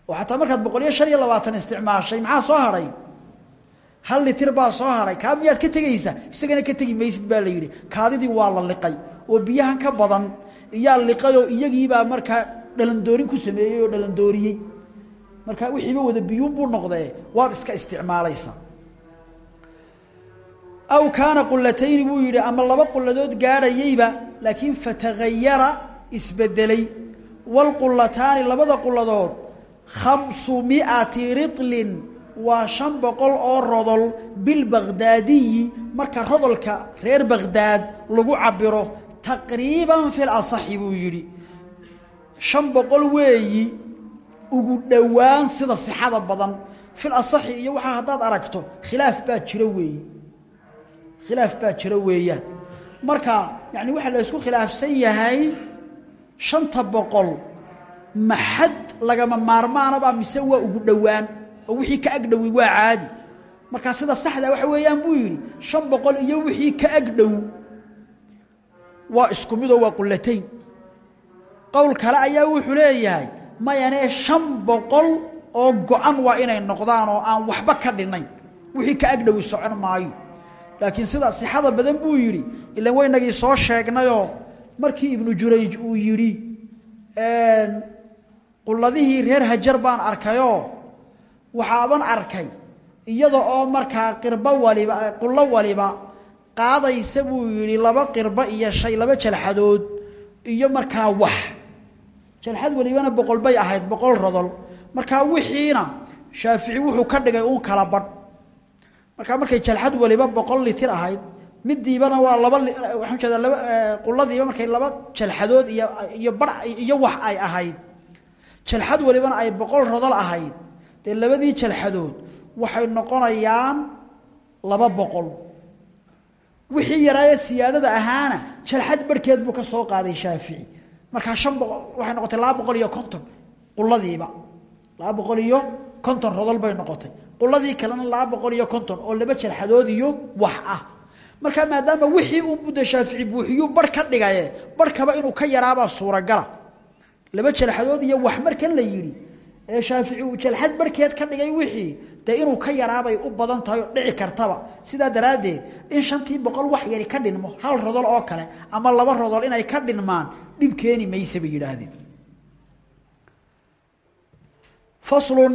oo xataa markaad boqol iyo shan iyo labaatan isticmaashay maxaa soo hadhay hal litir baa soo hadhay kaa miyaad ka tegaysa? Isagana ka tegi maysid baa la yidhi. Kaadidii waa la liqay oo biyahan ka badan. Iyaa liqayoo iyagiibaa markaa dhalandoorin ku sameeyey oo dhalandooriyey. Marka wixiiba wada biyuunbuu noqdee. Waad iska isticmaalaysaa aw kaana qulatayni buu yidhi ama laba quladood gaadhayeyba laakiin fatagayara isbedelay. Wاlqulataani labada quladood khamsu miati riطlin waa shan boqol oo rodol bilbagdaadiyi marka rodolka reer bagdaad lagu cabiro taqriiban fi lasaxi buu yidhi. shan boqol weeyi ugu dhowaan sida sixada badan. Fil asaxi iyo waxaa haddaad aragto khilaaf baa jiro weeyi. Khilaaf baa jiro weeyaan marka yani waxaa la isku khilaafsan yahay shanta boqol maxad lagama maarmaanaba mise waa ugu dhowaan oo wixii ka agdhowi waa caadi. Markaa sida saxda waxa weeyaan buu yidhi shan boqol iyo wixii ka agdhow waa isku midoo waa qulatayn qowl kale ayaa wuxuu leeyahay mayanee shan boqol oo go-an waa inay noqdaan oo aan waxba ka dhinayn wixii ka agdhowi socon maayo. Laakiin sida sixada badan buu yidhi ilan waynagii soo sheegnayoo. Markii ibnu jurayj uu yidhi quladihii reer hajar baan arkayoo waxaaban arkay iyada oo markaa qirbo waliba qullo waliba qaadaysa buu yidhi laba qirbo iyo shay laba jalxadood iyo markaa wax. Jalxad walibana boqol bay ahayd boqol rodol. Markaa wixiina shaafici wuxuu ka dhigay uun kala badh. Markaa markay jalxad waliba boqol litir ahayd midiibana waa laba waxaan jeedaa laba quladiiba markay laba jalxadood iyo iyo bar iyo wax ay ahayd jalxad walibana ay boqol rodol ahayd. Dee labadii jalxadood waxay noqonayaan laba boqol. Wixii yaraaye siyaadada ahaana jalxad barhkeed buu ka soo qaaday shaafici. Markaa shan boqol waxay noqotay laba boqol iyo konton quladiiba laba boqol iyo konton rodol bay noqotay. Quladii kalena laba boqol iyo konton oo laba jalxadood iyo wax ah. Markaa maadaama wixii uu mudda shaafici buuxiyuu bar ka dhigaye barhkaba inuu ka yaraabaa suuragala laba jalxadood iyo wax markan la yidhi ee shaafici uu jalxad barhkeed ka dhigay wixii dee inuu ka yaraabay u badan tahay oo dhici kartaba. Sidaa daraaddeed in shantii boqol wax yari ka dhinmo hal rodol oo kale ama laba rodol inay ka dhinmaan dhib keeni mayse bay yidhaahdeen. Faslun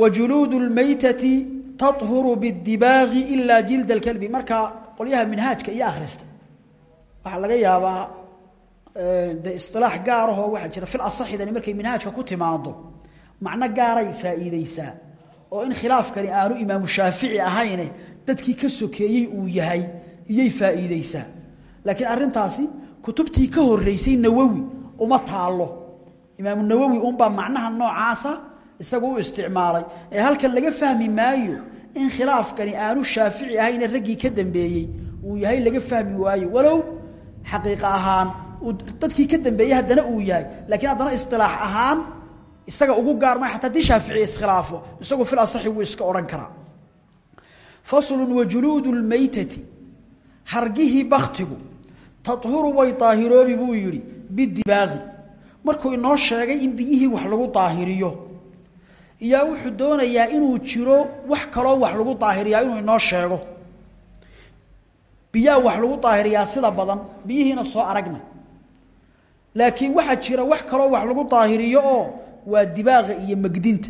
wa juluudu lmaytati tahuru bidibaaqi ilaa jilda alkalbi markaa qolyaha minhaajka iyo akhrista waxaa laga yaabaa de isilaax gaarahoo waxaa jira fil asaxidani markay minhaajka ku timaado macno gaaray faa'iideysaa oo in khilaafkani aanu imaamu shaafici ahayne dadkii ka sokeeyey uu yahay iyay faa'iideysaa laakiin arrintaasi kutubtii ka horeysay nawowi uma taallo. Imaamu nawowi unbaa macnaha noocaasa isagu u isticmaalay. Ee halkan laga fahmi maayo in khilaafkani aanu shaafici ahayne raggii ka dambeeyey uu yahay laga fahmi waayo walow xaqiiqa ahaan dadkii ka dambeeyey haddana uu yahay. Laakiin haddana isilaax ahaan isaga ugu gaarma xataa haddii shaafici iskhilaafo isagu fil asaxi wuu iska odhan karaa. Faslun wa juluudu lmaytati hargihii baktigu tahuru way daahiroobi buu yidhi bidibaaqi markuu inoo sheegay in biyihii wax lagu daahiriyo iyaa wuxuu doonayaa inuu jiro wax kaloo wax lagu daahiriyaa inuu inoo sheego. Biyaha wax lagu daahiriyaa sida badan biyihiina soo aragna laakiin waxaa jira wax kaloo wax lagu daahiriyo oo waa dibaaqa iyo megdinta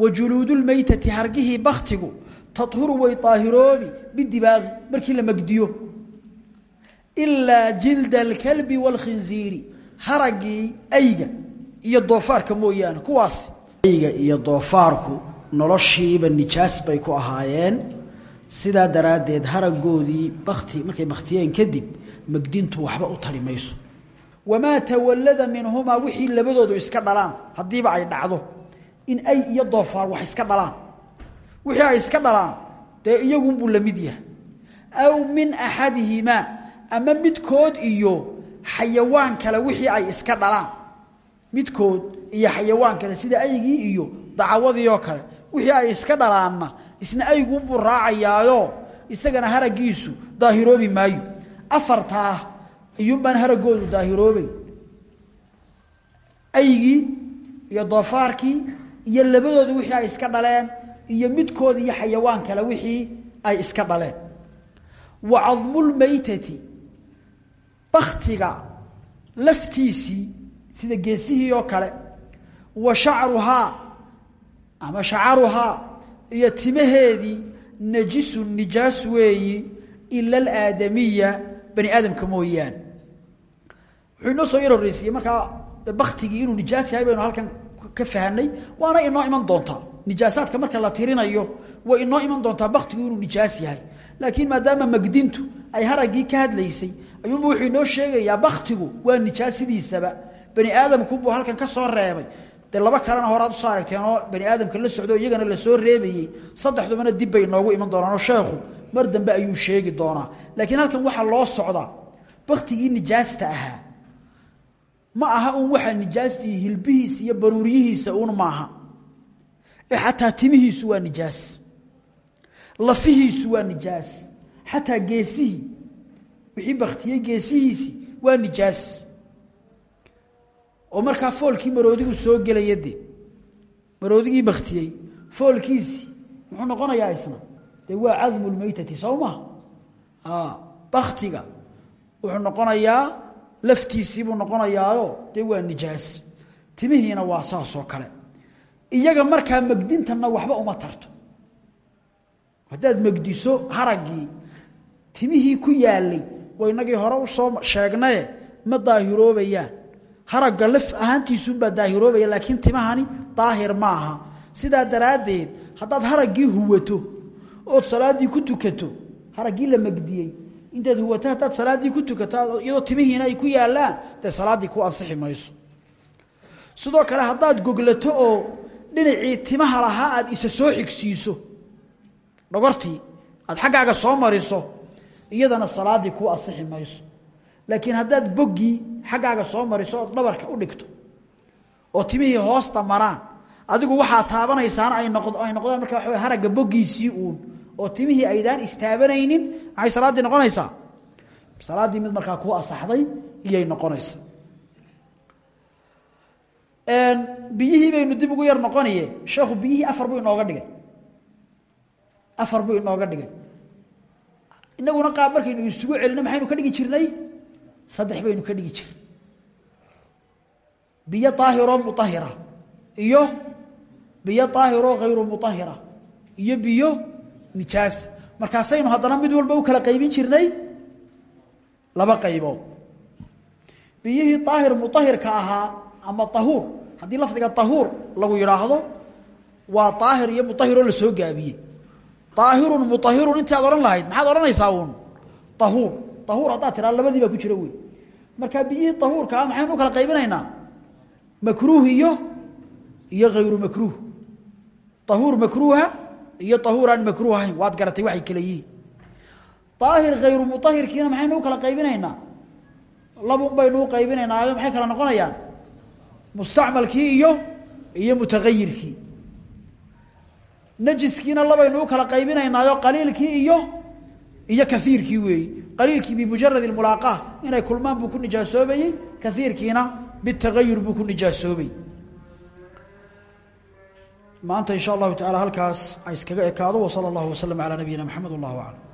wa juluudulmaytati hargihii baktigu tahuru way daahiroobi bidibaaqi markii la megdiyo ilaa jilda alkalbi waalkhinziiri haragii ayga iyo doofaarka mooyaane kuwaasi. Ayga iyo doofaarku noloshiiba nijaas bay ku ahaayeen. Sidaa daraaddeed haragoodii bakti markay baktiyeen kadib megdintu waxba u tari mayso. Wamaa tawallada minhumaa wixii labadoodu iska dhalaan haddiiba ay dhacdo in ay iyo doofaar wax iska dhalaan. Wixii ay iska dhalaan dee iyagunbuu la mid yahay. Aw min axadihimaa ama midkood iyo xayawaan kale wixii ay iska dhalaan. Midkood iyo xayawaan kale sida aygii iyo dacawadii oo kale wixii ay iska dhalaanna isna aygunbuu raacayaayo isagana haragiisu daahiroobi maayo afartaa iyuunbaan haragoodu daahiroobay. Aygii iyo doofaarkii iyo labadooda wixii ay iska dhaleen iyo midkood iyo xayawaan kale wixii ay iska dhaleen. Wa cadmulmaytati baktiga laftiisii sida geesihii oo kale. Wa shacruhaa ama shacaruhaa iyo timaheedii najisu nijaas weeyi ila alaadamiya bani aadamka mooyaane wuxuu inoo soo yar horreysiiyey markaa baktigii inuu nijaas yahay baynu halkan ka fahanay waana inoo iman doontaa nijaasaadka marka la tirinayo way inoo iman doontaa baktigu inuu nijaas yahay laakiin maadaama magdintu ay haraggii ka hadlaysay ayuunba wuxuu inoo sheegayaa baktigu waa nijaas sidiisaba bani aadamkubuu halkan ka soo reebay. Dee laba kalena horaad u soo aragteen oo bani aadamka la socdo iyagana la soo reebayey. Saddexdubana dib bay noogu iman doonaanoo sheekhu mar dambe ayuu sheegi doonaa. Laakiin halkan waxaa loo socdaa baktigii nijaasta ahaa. Ma aha un waxaa nijaastii hilbihiisa iyo baruuriyihiisa un maaha ee xataa timihiisu waa nijaas. Lafihiisu waa nijaas. Xataa geesihii wixii baktiyey geesihiisii waa nijaas. Oo markaa foolkii maroodigu soo gelaya de maroodigii baktiyey foolkiisii muxuu noqonayaa isna dee waa cadmu lmaytati soo maha baktiga wuxuu noqonayaa laftiisii buu noqonayaayo dee waa nijaas. Timihiina waa saasoo kale. Iyaga markaa megdintanna waxba uma tarto. Haddaad megdiso haraggii timihii ku yaalay waa inagii hore u soo sheegnaye ma daahiroobayaan haragga laf ahaantiisuunbaa daahiroobaya laakiin timahani daahir ma aha. Sidaa daraaddeed haddaad haraggii huwato ood salaaddii ku tukato haraggii la megdiyey intaad huwato haddaad salaaddii ku tukato iyadoo timihiina ay ku yaallaan dee salaaddii ku ansixi mayso. Sidoo kale haddaad goglato oo dhinacii timaha lahaa aad isa soo xigsiiso dhogortii aad xaggaaga soo mariso iyadana salaaddii ku ansixi mayso. Laakiin haddaad boggii xaggaaga soo mariso ood dhabarka u dhigto oo timihii hoosta maraan adigu waxaa taabanaysaana ay ay noqdaan markaa waa haragga boggiisii uun oo timihii aydaan istaabanaynin maxay salaaddii noqonaysaa salaaddii mid markaa kuu asaxday iyay noqonaysaa biyihii baynu dib ugu yar noqonaye sheekhu biyihii afar buu inooga dhigay. Afar buu inooga dhigay. Inaguna qaab markaynu isugu celino maxaynu ka dhigi jirnay? Saddex baynu ka dhigi jirnay. Biyo daahiroo muahira iyo biyo daahiroo hayru muahira iyo biyo nijaasa markaasaynu haddana mid walba u kala qaybin jirnay laba qaybood. Biyihii daahir muahirka ahaa ama ahuur haddii lafdiga ahuur lagu yidhaahdo waa daahir iyo muahiroo la soo gaabiyey. Daahirun muahirun intaad odhan lahayd maxaad odhanaysaa uun? Ahuur ahuur haddaad tiraa labadii baa ku jira wey markaa biyihii ahuurka ah maxaynu kala qaybinaynaa? Makruuh iyo iyo hayru makruuh. Ahuur makruuha iyo ahuur aan makruuh ahayn waad garatay waxay kale yihiin daahir hayru muahirkiina maxaynu u kala qaybinaynaa? Labun baynu u qaybinaynaayo maxay kala noqonayaan? Mustacmalkii iyo iyo mutagayirkii najiskiina labaynu u kala qaybinaynaayo qaliilkii iyo iyo kaiirkii weeyi. Qaliilkii bimujarad mulaaqa inay kulmaan buu ku nijaasoobayey kaiirkiina bitagayur buu ku nijaasoobay maanta in sha allahu taala halkaas ay iskaga ekaado wsala allahu waslm alaa nabiyina maxamed wallah aclam